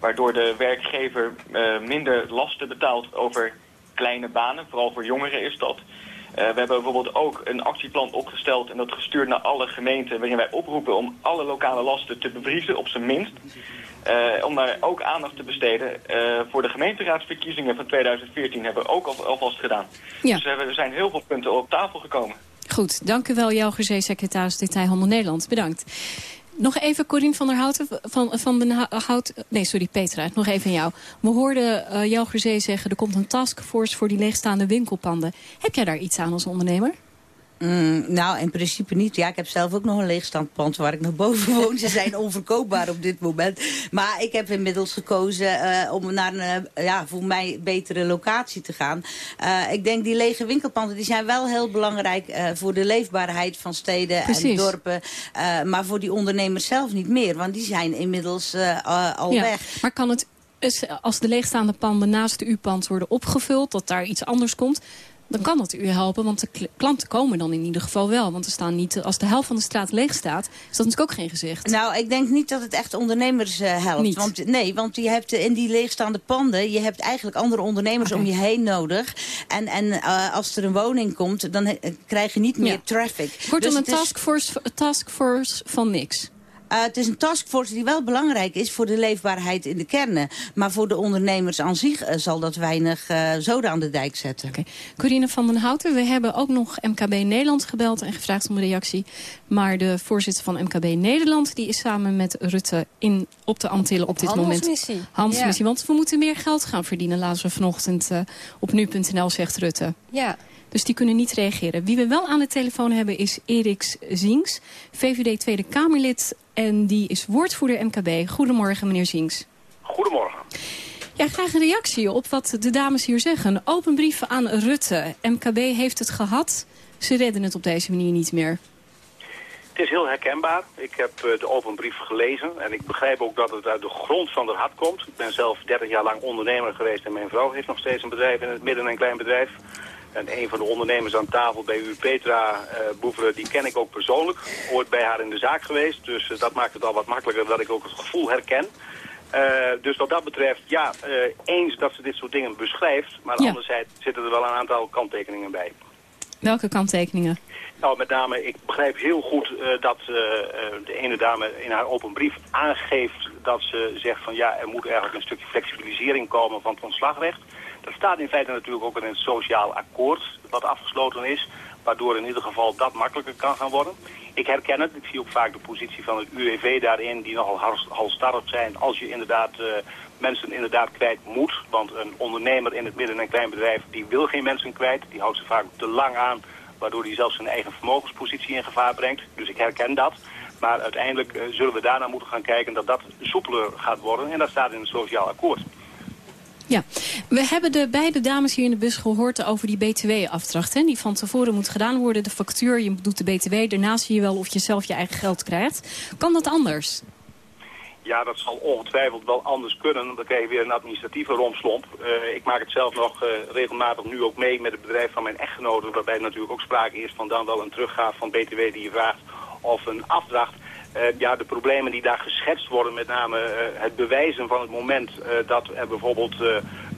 Waardoor de werkgever uh, minder lasten betaalt over kleine banen. Vooral voor jongeren is dat. Uh, we hebben bijvoorbeeld ook een actieplan opgesteld en dat gestuurd naar alle gemeenten... waarin wij oproepen om alle lokale lasten te bevriezen, op zijn minst. Uh, om daar ook aandacht te besteden. Uh, voor de gemeenteraadsverkiezingen van 2014 hebben we ook al, alvast gedaan. Ja. Dus er zijn heel veel punten op tafel gekomen. Goed, dank u wel, Jelger secretaris Detailhandel Nederland. Bedankt. Nog even Corine van der Houten van, van den Hout. Nee, sorry, Petra, nog even aan jou. We hoorden uh, Jelger Zee zeggen, er komt een taskforce voor die leegstaande winkelpanden. Heb jij daar iets aan als ondernemer? Mm, nou, in principe niet. Ja, ik heb zelf ook nog een leegstandpand waar ik nog boven woon. Ze zijn onverkoopbaar op dit moment. Maar ik heb inmiddels gekozen uh, om naar een uh, ja, voor mij betere locatie te gaan. Uh, ik denk die lege winkelpanden die zijn wel heel belangrijk voor de leefbaarheid van steden Precies. en dorpen. maar voor die ondernemers zelf niet meer. Want die zijn inmiddels al ja, weg. Maar kan het, als de leegstaande panden naast de U-pand worden opgevuld, dat daar iets anders komt dan kan dat u helpen. Want de klanten komen dan in ieder geval wel. Want er staan niet, als de helft van de straat leeg staat, is dat natuurlijk ook geen gezicht. Nou, ik denk niet dat het echt ondernemers uh, helpt. Niet. Want, nee, want je hebt in die leegstaande panden, je hebt eigenlijk andere ondernemers okay. om je heen nodig. En, en uh, als er een woning komt, dan krijg je niet meer ja. traffic. Kortom, dus een taskforce, taskforce van niks. Uh, het is een taskforce die wel belangrijk is voor de leefbaarheid in de kernen. Maar voor de ondernemers aan zich uh, zal dat weinig uh, zoden aan de dijk zetten. Okay. Corine van den Houten, we hebben ook nog MKB Nederland gebeld en gevraagd om een reactie. Maar de voorzitter van MKB Nederland die is samen met Rutte in, op de Antillen op dit Handelsmissie. moment. Handelsmissie. Ja. Want we moeten meer geld gaan verdienen, laten we vanochtend op nu.nl, zegt Rutte. Ja. Dus die kunnen niet reageren. Wie we wel aan de telefoon hebben is Eriks Zinks, VVD Tweede Kamerlid. En die is woordvoerder MKB. Goedemorgen, meneer Zinks. Goedemorgen. Ja, graag een reactie op wat de dames hier zeggen. Open brief aan Rutte. MKB heeft het gehad. Ze redden het op deze manier niet meer. Het is heel herkenbaar. Ik heb uh, de open brief gelezen en ik begrijp ook dat het uit de grond van de hart komt. Ik ben zelf 30 jaar lang ondernemer geweest en mijn vrouw heeft nog steeds een bedrijf in het midden- en klein bedrijf. En een van de ondernemers aan tafel bij u, Petra uh, Boeveren, die ken ik ook persoonlijk. Ooit bij haar in de zaak geweest, dus uh, dat maakt het al wat makkelijker dat ik ook het gevoel herken. Uh, dus wat dat betreft, ja, eens dat ze dit soort dingen beschrijft, maar ja. anderzijds zitten er wel een aantal kanttekeningen bij. Welke kanttekeningen? Nou, met name, ik begrijp heel goed uh, dat uh, de ene dame in haar open brief aangeeft dat ze zegt van ja, er moet eigenlijk een stukje flexibilisering komen van het ontslagrecht. Er staat in feite natuurlijk ook in een sociaal akkoord wat afgesloten is, waardoor in ieder geval dat makkelijker kan gaan worden. Ik herken het, ik zie ook vaak de positie van het UWV daarin, die nogal halstarrig zijn als je inderdaad uh, mensen inderdaad kwijt moet. Want een ondernemer in het midden- en kleinbedrijf die wil geen mensen kwijt. Die houdt ze vaak te lang aan, waardoor hij zelfs zijn eigen vermogenspositie in gevaar brengt. Dus ik herken dat. Maar uiteindelijk eh, zullen we daarna moeten gaan kijken dat dat soepeler gaat worden. En dat staat in het sociaal akkoord. Ja, we hebben de beide dames hier in de bus gehoord over die btw-afdracht. Die van tevoren moet gedaan worden, de factuur, je doet de btw. Daarna zie je wel of je zelf je eigen geld krijgt. Kan dat anders? Ja, dat zal ongetwijfeld wel anders kunnen. Dan krijg je weer een administratieve romslomp. Uh, ik maak het zelf nog uh, regelmatig nu ook mee met het bedrijf van mijn echtgenoten... waarbij natuurlijk ook sprake is van dan wel een teruggaaf van btw die je vraagt of een afdracht. Uh, ja, de problemen die daar geschetst worden, met name het bewijzen van het moment dat er bijvoorbeeld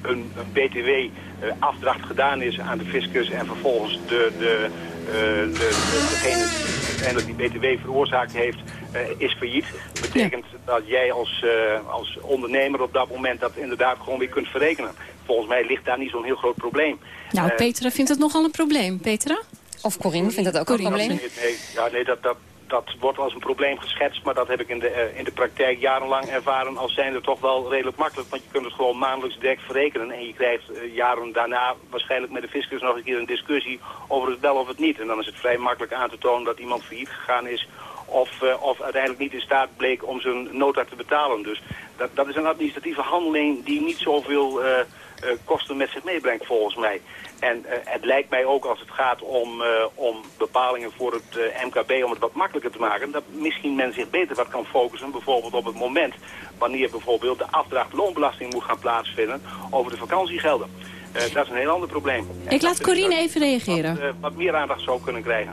een, een btw-afdracht gedaan is aan de fiscus en vervolgens de, de, de, de, degene die uiteindelijk die btw veroorzaakt heeft, uh, is failliet. Dat betekent dat jij als, uh, als ondernemer op dat moment dat inderdaad gewoon weer kunt verrekenen. Volgens mij ligt daar niet zo'n heel groot probleem. Nou, uh, Petra vindt het nogal een probleem. Petra? Of Corinne vindt dat ook Corinne. een probleem? Nee, ja, nee dat, dat, dat wordt als een probleem geschetst, maar dat heb ik in de, in de praktijk jarenlang ervaren als zijnde toch wel redelijk makkelijk. Want je kunt het gewoon maandelijks direct verrekenen en je krijgt jaren daarna waarschijnlijk met de fiscus nog een keer een discussie over het wel of het niet. En dan is het vrij makkelijk aan te tonen dat iemand failliet gegaan is of, uh, of uiteindelijk niet in staat bleek om zijn nota te betalen. Dus dat, dat is een administratieve handeling die niet zoveel uh, kosten met zich meebrengt volgens mij. En het lijkt mij ook als het gaat om, om bepalingen voor het MKB om het wat makkelijker te maken... dat misschien men zich beter wat kan focussen, bijvoorbeeld op het moment... wanneer bijvoorbeeld de afdracht loonbelasting moet gaan plaatsvinden over de vakantiegelden. dat is een heel ander probleem. Ik laat Corine even reageren. Wat, wat meer aandacht zou kunnen krijgen.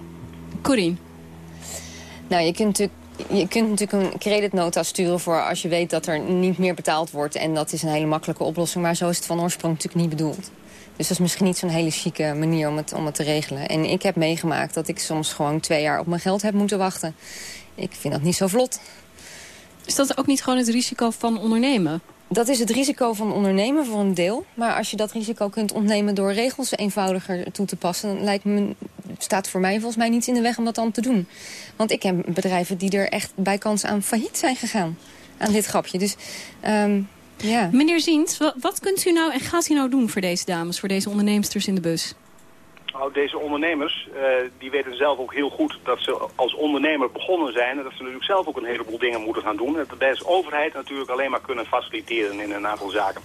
Corine. Nou, je kunt natuurlijk je kunt natuurlijk een creditnota sturen voor als je weet dat er niet meer betaald wordt. En dat is een hele makkelijke oplossing. Maar zo is het van oorsprong natuurlijk niet bedoeld. Dus dat is misschien niet zo'n hele chique manier om het, om het te regelen. En ik heb meegemaakt dat ik soms gewoon twee jaar op mijn geld heb moeten wachten. Ik vind dat niet zo vlot. Is dat ook niet gewoon het risico van ondernemen? Dat is het risico van ondernemen voor een deel. Maar als je dat risico kunt ontnemen door regels eenvoudiger toe te passen... dan lijkt me, staat voor mij volgens mij niets in de weg om dat dan te doen. Want ik heb bedrijven die er echt bij kans aan failliet zijn gegaan. Aan dit grapje. Dus um, ja. Meneer Ziens, wat, wat kunt u nou en gaat u nou doen voor deze dames... voor deze onderneemsters in de bus? Nou, deze ondernemers, uh, die weten zelf ook heel goed dat ze als ondernemer begonnen zijn... en dat ze natuurlijk zelf ook een heleboel dingen moeten gaan doen. En dat wij als overheid natuurlijk alleen maar kunnen faciliteren in een aantal zaken.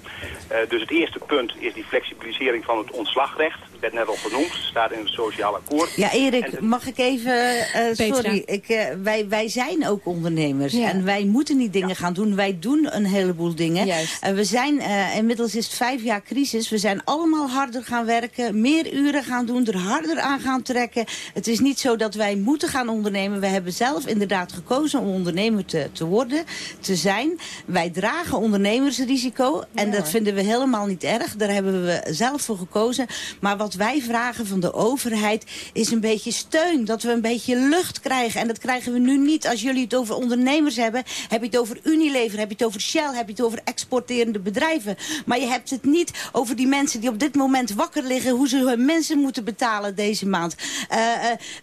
Uh, dus het eerste punt is die flexibilisering van het ontslagrecht. Dat werd net al genoemd, staat in het sociaal akkoord. Ja, Erik, de... mag ik even... Uh, sorry, ik, wij, wij zijn ook ondernemers. Ja. En wij moeten niet dingen ja. gaan doen. Wij doen een heleboel dingen. Juist. we zijn, inmiddels is het vijf jaar crisis. We zijn allemaal harder gaan werken, meer uren gaan doen er harder aan gaan trekken. Het is niet zo dat wij moeten gaan ondernemen. We hebben zelf inderdaad gekozen om ondernemer te, te worden, te zijn. Wij dragen ondernemersrisico en ja. dat vinden we helemaal niet erg. Daar hebben we zelf voor gekozen. Maar wat wij vragen van de overheid is een beetje steun. Dat we een beetje lucht krijgen. En dat krijgen we nu niet. Als jullie het over ondernemers hebben, heb je het over Unilever, heb je het over Shell, heb je het over exporterende bedrijven. Maar je hebt het niet over die mensen die op dit moment wakker liggen, hoe ze hun mensen moeten betalen deze maand. Uh,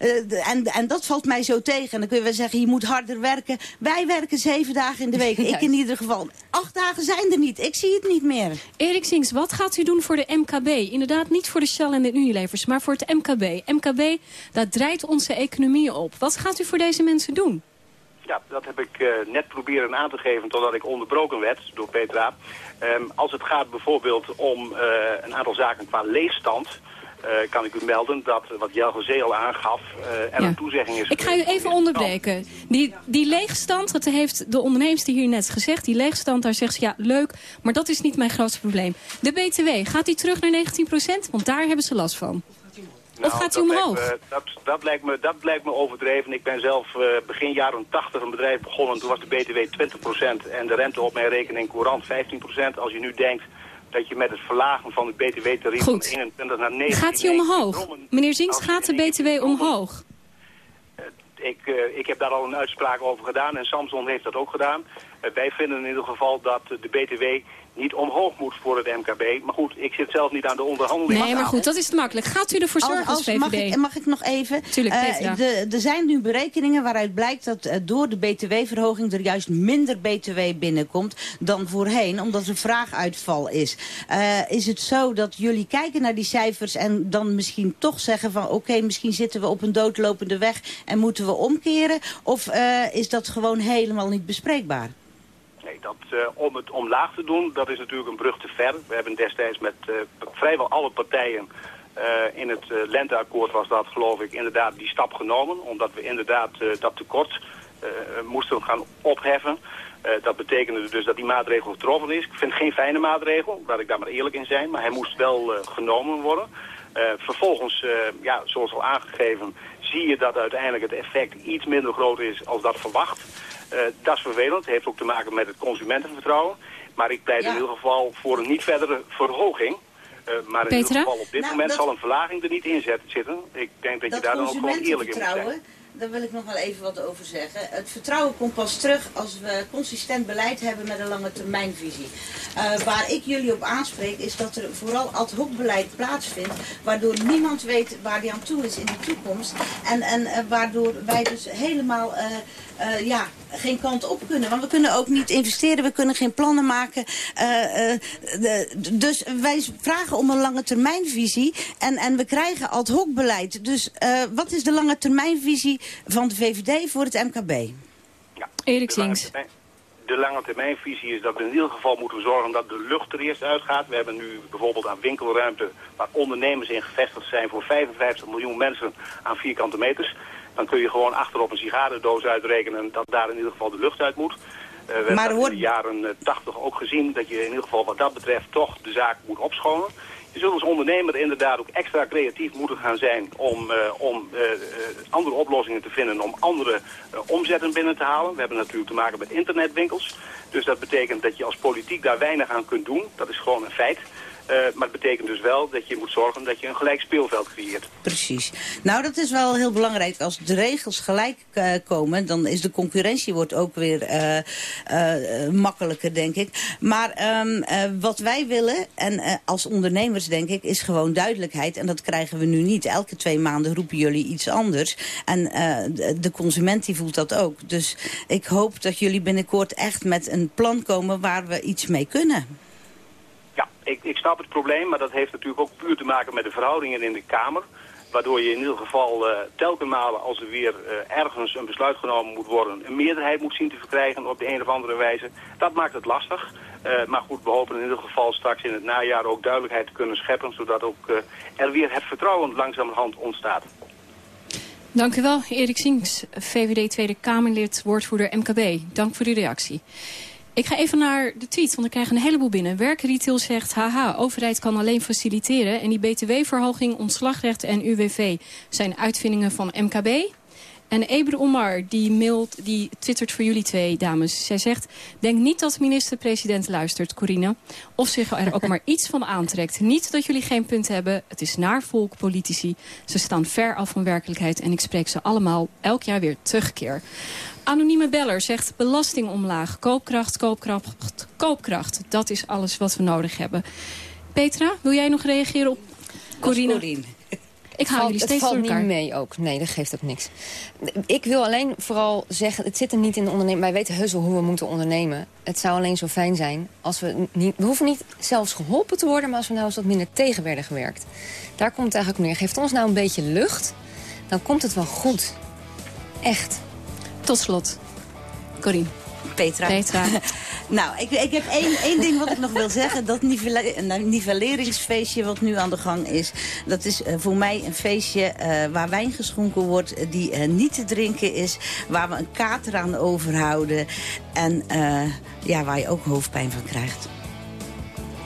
uh, en, en dat valt mij zo tegen. En dan kun je wel zeggen, je moet harder werken. Wij werken zeven dagen in de week. Ik in ieder geval. Acht dagen zijn er niet. Ik zie het niet meer. Erik Sings, wat gaat u doen voor de MKB? Inderdaad niet voor de Shell en de Unilevers, maar voor het MKB. MKB, dat draait onze economie op. Wat gaat u voor deze mensen doen? Ja, dat heb ik uh, net proberen aan te geven totdat ik onderbroken werd door Petra. Um, als het gaat bijvoorbeeld om uh, een aantal zaken qua leefstand... Uh, kan ik u melden dat, wat Jelge Zee al aangaf, er ja. een toezegging is. Ik ga u even onderbreken. Die, die leegstand, dat heeft de ondernemers die hier net gezegd, die leegstand, daar zegt ze, ja, leuk, maar dat is niet mijn grootste probleem. De BTW, gaat die terug naar 19%? Want daar hebben ze last van. Nou, of gaat hij omhoog? Lijkt me, dat, dat, lijkt me, dat lijkt me overdreven. Ik ben zelf uh, begin jaren 80 een bedrijf begonnen. Toen was de BTW 20% en de rente op mijn rekening courant 15%. Als je nu denkt dat je met het verlagen van het btw-tarief van 21 naar 19... Gaat hij omhoog? Meneer Zinks, gaat de btw omhoog? Uh, ik, uh, ik heb daar al een uitspraak over gedaan en Samson heeft dat ook gedaan. Eh, wij vinden in ieder geval dat de BTW niet omhoog moet voor het MKB. Maar goed, ik zit zelf niet aan de onderhandeling. Nee, maar goed, dat is te makkelijk. Gaat u ervoor zorgen als, VVD? Mag ik, mag ik nog even? Tuurlijk, uh, de, er zijn nu berekeningen waaruit blijkt dat uh, door de btw-verhoging er juist minder btw binnenkomt dan voorheen, omdat er vraaguitval is. Uh, is het zo dat jullie kijken naar die cijfers en dan misschien toch zeggen van oké, okay, misschien zitten we op een doodlopende weg en moeten we omkeren? Of is dat gewoon helemaal niet bespreekbaar? Nee, dat, uh, om het omlaag te doen, dat is natuurlijk een brug te ver. We hebben destijds met uh, vrijwel alle partijen uh, in het lenteakkoord was dat geloof ik inderdaad die stap genomen. Omdat we inderdaad dat tekort moesten gaan opheffen. dat betekende dus dat die maatregel getroffen is. Ik vind het geen fijne maatregel, laat ik daar maar eerlijk in zijn. Maar hij moest wel genomen worden. vervolgens, ja, zoals al aangegeven, zie je dat uiteindelijk het effect iets minder groot is als dat verwacht. Uh, dat is vervelend. Het heeft ook te maken met het consumentenvertrouwen. Maar ik pleit ja. in ieder geval voor een niet verdere verhoging. Uh, maar in ieder geval op dit nou, moment dat... zal een verlaging er niet in zitten. Ik denk dat, dat je daar dan ook gewoon eerlijk in moet zijn. Daar wil ik nog wel even wat over zeggen. Het vertrouwen komt pas terug als we consistent beleid hebben met een lange termijnvisie. Uh, waar ik jullie op aanspreek is dat er vooral ad hoc beleid plaatsvindt. Waardoor niemand weet waar die aan toe is in de toekomst. En, en uh, waardoor wij dus helemaal uh, uh, ja, geen kant op kunnen. Want we kunnen ook niet investeren, we kunnen geen plannen maken. Uh, uh, de, dus wij vragen om een lange termijnvisie en, en we krijgen ad hoc beleid. Dus wat is de lange termijnvisie van de VVD voor het MKB? Ja, Erik Sings. De lange termijnvisie is dat we in ieder geval moeten zorgen dat de lucht er eerst uitgaat. We hebben nu bijvoorbeeld aan winkelruimte waar ondernemers in gevestigd zijn voor 55 miljoen mensen aan vierkante meters dan kun je gewoon achterop een sigarendoos uitrekenen dat daar in ieder geval de lucht uit moet. Uh, we maar hebben in de jaren 80 ook gezien dat je in ieder geval wat dat betreft toch de zaak moet opschonen. Je zult als ondernemer inderdaad ook extra creatief moeten gaan zijn om, uh, om uh, andere oplossingen te vinden om andere omzetten binnen te halen. We hebben natuurlijk te maken met internetwinkels. Dus dat betekent dat je als politiek daar weinig aan kunt doen. Dat is gewoon een feit. Uh, maar het betekent dus wel dat je moet zorgen dat je een gelijk speelveld creëert. Precies. Nou, dat is wel heel belangrijk. Als de regels gelijk uh, komen, dan is de concurrentie wordt ook weer uh, makkelijker, denk ik. Maar um, wat wij willen, en als ondernemers denk ik, is gewoon duidelijkheid. En dat krijgen we nu niet. Elke twee maanden roepen jullie iets anders. En de consument die voelt dat ook. Dus ik hoop dat jullie binnenkort echt met een plan komen waar we iets mee kunnen. Ik, ik snap het probleem, maar dat heeft natuurlijk ook puur te maken met de verhoudingen in de Kamer. Waardoor je in ieder geval uh, telkens malen als er weer uh, ergens een besluit genomen moet worden... een meerderheid moet zien te verkrijgen op de een of andere wijze. Dat maakt het lastig. Uh, maar goed, we hopen in ieder geval straks in het najaar ook duidelijkheid te kunnen scheppen... zodat ook er weer het vertrouwen langzamerhand ontstaat. Dank u wel, Erik Sinks, VVD Tweede Kamerlid, woordvoerder MKB. Dank voor uw reactie. Ik ga even naar de tweet, want ik krijg een heleboel binnen. Werkretail zegt, haha, overheid kan alleen faciliteren... en die btw-verhoging, ontslagrecht en UWV zijn uitvindingen van MKB. En Eber Omar, die, mailt, die twittert voor jullie twee dames. Zij zegt, denk niet dat minister-president luistert, Corine. Of zich er ook maar iets van aantrekt. Niet dat jullie geen punt hebben. Het is naar volk, politici. Ze staan ver af van werkelijkheid. En ik spreek ze allemaal elk jaar weer terugkeer. Anonieme beller zegt belasting omlaag. Koopkracht, koopkracht, koopkracht. Dat is alles wat we nodig hebben. Petra, wil jij nog reageren op Corine? Ik haal jullie steeds Het valt door elkaar. niet mee ook. Nee, dat geeft ook niks. Ik wil alleen vooral zeggen, het zit er niet in de onderneming. Wij weten heus wel hoe we moeten ondernemen. Het zou alleen zo fijn zijn als we niet... We hoeven niet zelfs geholpen te worden, maar als we nou eens wat minder tegen werden gewerkt. Daar komt het eigenlijk op neer. Geeft ons nou een beetje lucht, dan komt het wel goed. Echt. Tot slot, Corine. Petra. Petra. nou, ik, ik heb één, één ding wat ik nog wil zeggen. Dat nivelle, nivelleringsfeestje wat nu aan de gang is. Dat is uh, voor mij een feestje uh, waar wijn geschonken wordt. Uh, die niet te drinken is. Waar we een kater aan overhouden. En ja, waar je ook hoofdpijn van krijgt.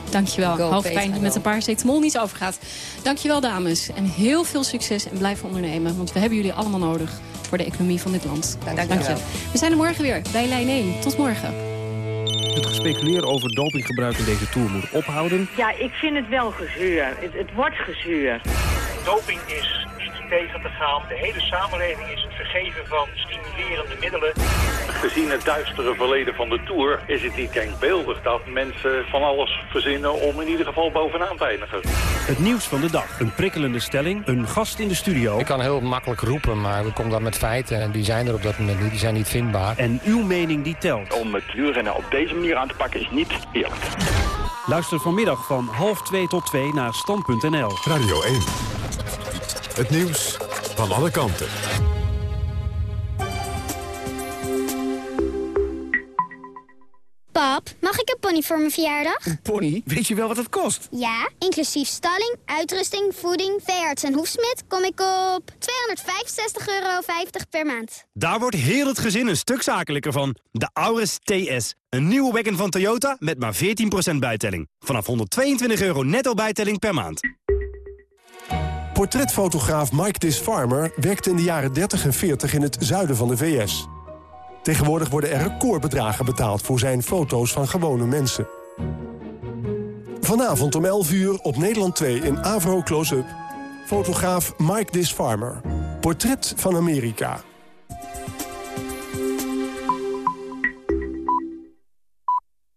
Dankjewel. Go, Hoofdpijn die Petra, met een paracetamol niet overgaat. Dankjewel dames. En heel veel succes en blijf ondernemen. Want we hebben jullie allemaal nodig voor de economie van dit land. Dankjewel. We zijn er morgen weer bij Lijn 1. Tot morgen. Het gespeculeer over dopinggebruik in deze Tour moet ophouden. Ja, ik vind het wel gezeur. Het, het wordt gezeur. Doping is niet tegen te gaan. De hele samenleving is het vergeven van stimulerende middelen. Gezien het duistere verleden van de Tour is het niet denkbeeldig dat mensen van alles verzinnen om in ieder geval bovenaan te eindigen. Het nieuws van de dag. Een prikkelende stelling. Een gast in de studio. Ik kan heel makkelijk roepen, maar we komen dan met feiten. En die zijn er op dat moment niet. Die zijn niet vindbaar. En uw mening die telt. Om het wielrennen op deze manier aan te pakken is niet eerlijk. Luister vanmiddag van half 2 tot 2 naar stand.nl. Radio 1. Het nieuws van alle kanten. Pap, mag ik een pony voor mijn verjaardag? Een pony? Weet je wel wat het kost? Ja, inclusief stalling, uitrusting, voeding, veearts en hoefsmid kom ik op 265,50 euro per maand. Daar wordt heel het gezin een stuk zakelijker van. De Auris TS. Een nieuwe wagon van Toyota met maar 14% bijtelling. Vanaf 122 euro netto bijtelling per maand. Portretfotograaf Mike Disfarmer werkte in de jaren 30 en 40 in het zuiden van de VS. Tegenwoordig worden er recordbedragen betaald voor zijn foto's van gewone mensen. Vanavond om 11 uur op Nederland 2 in Avro Close-up. Fotograaf Mike Disfarmer. Portret van Amerika.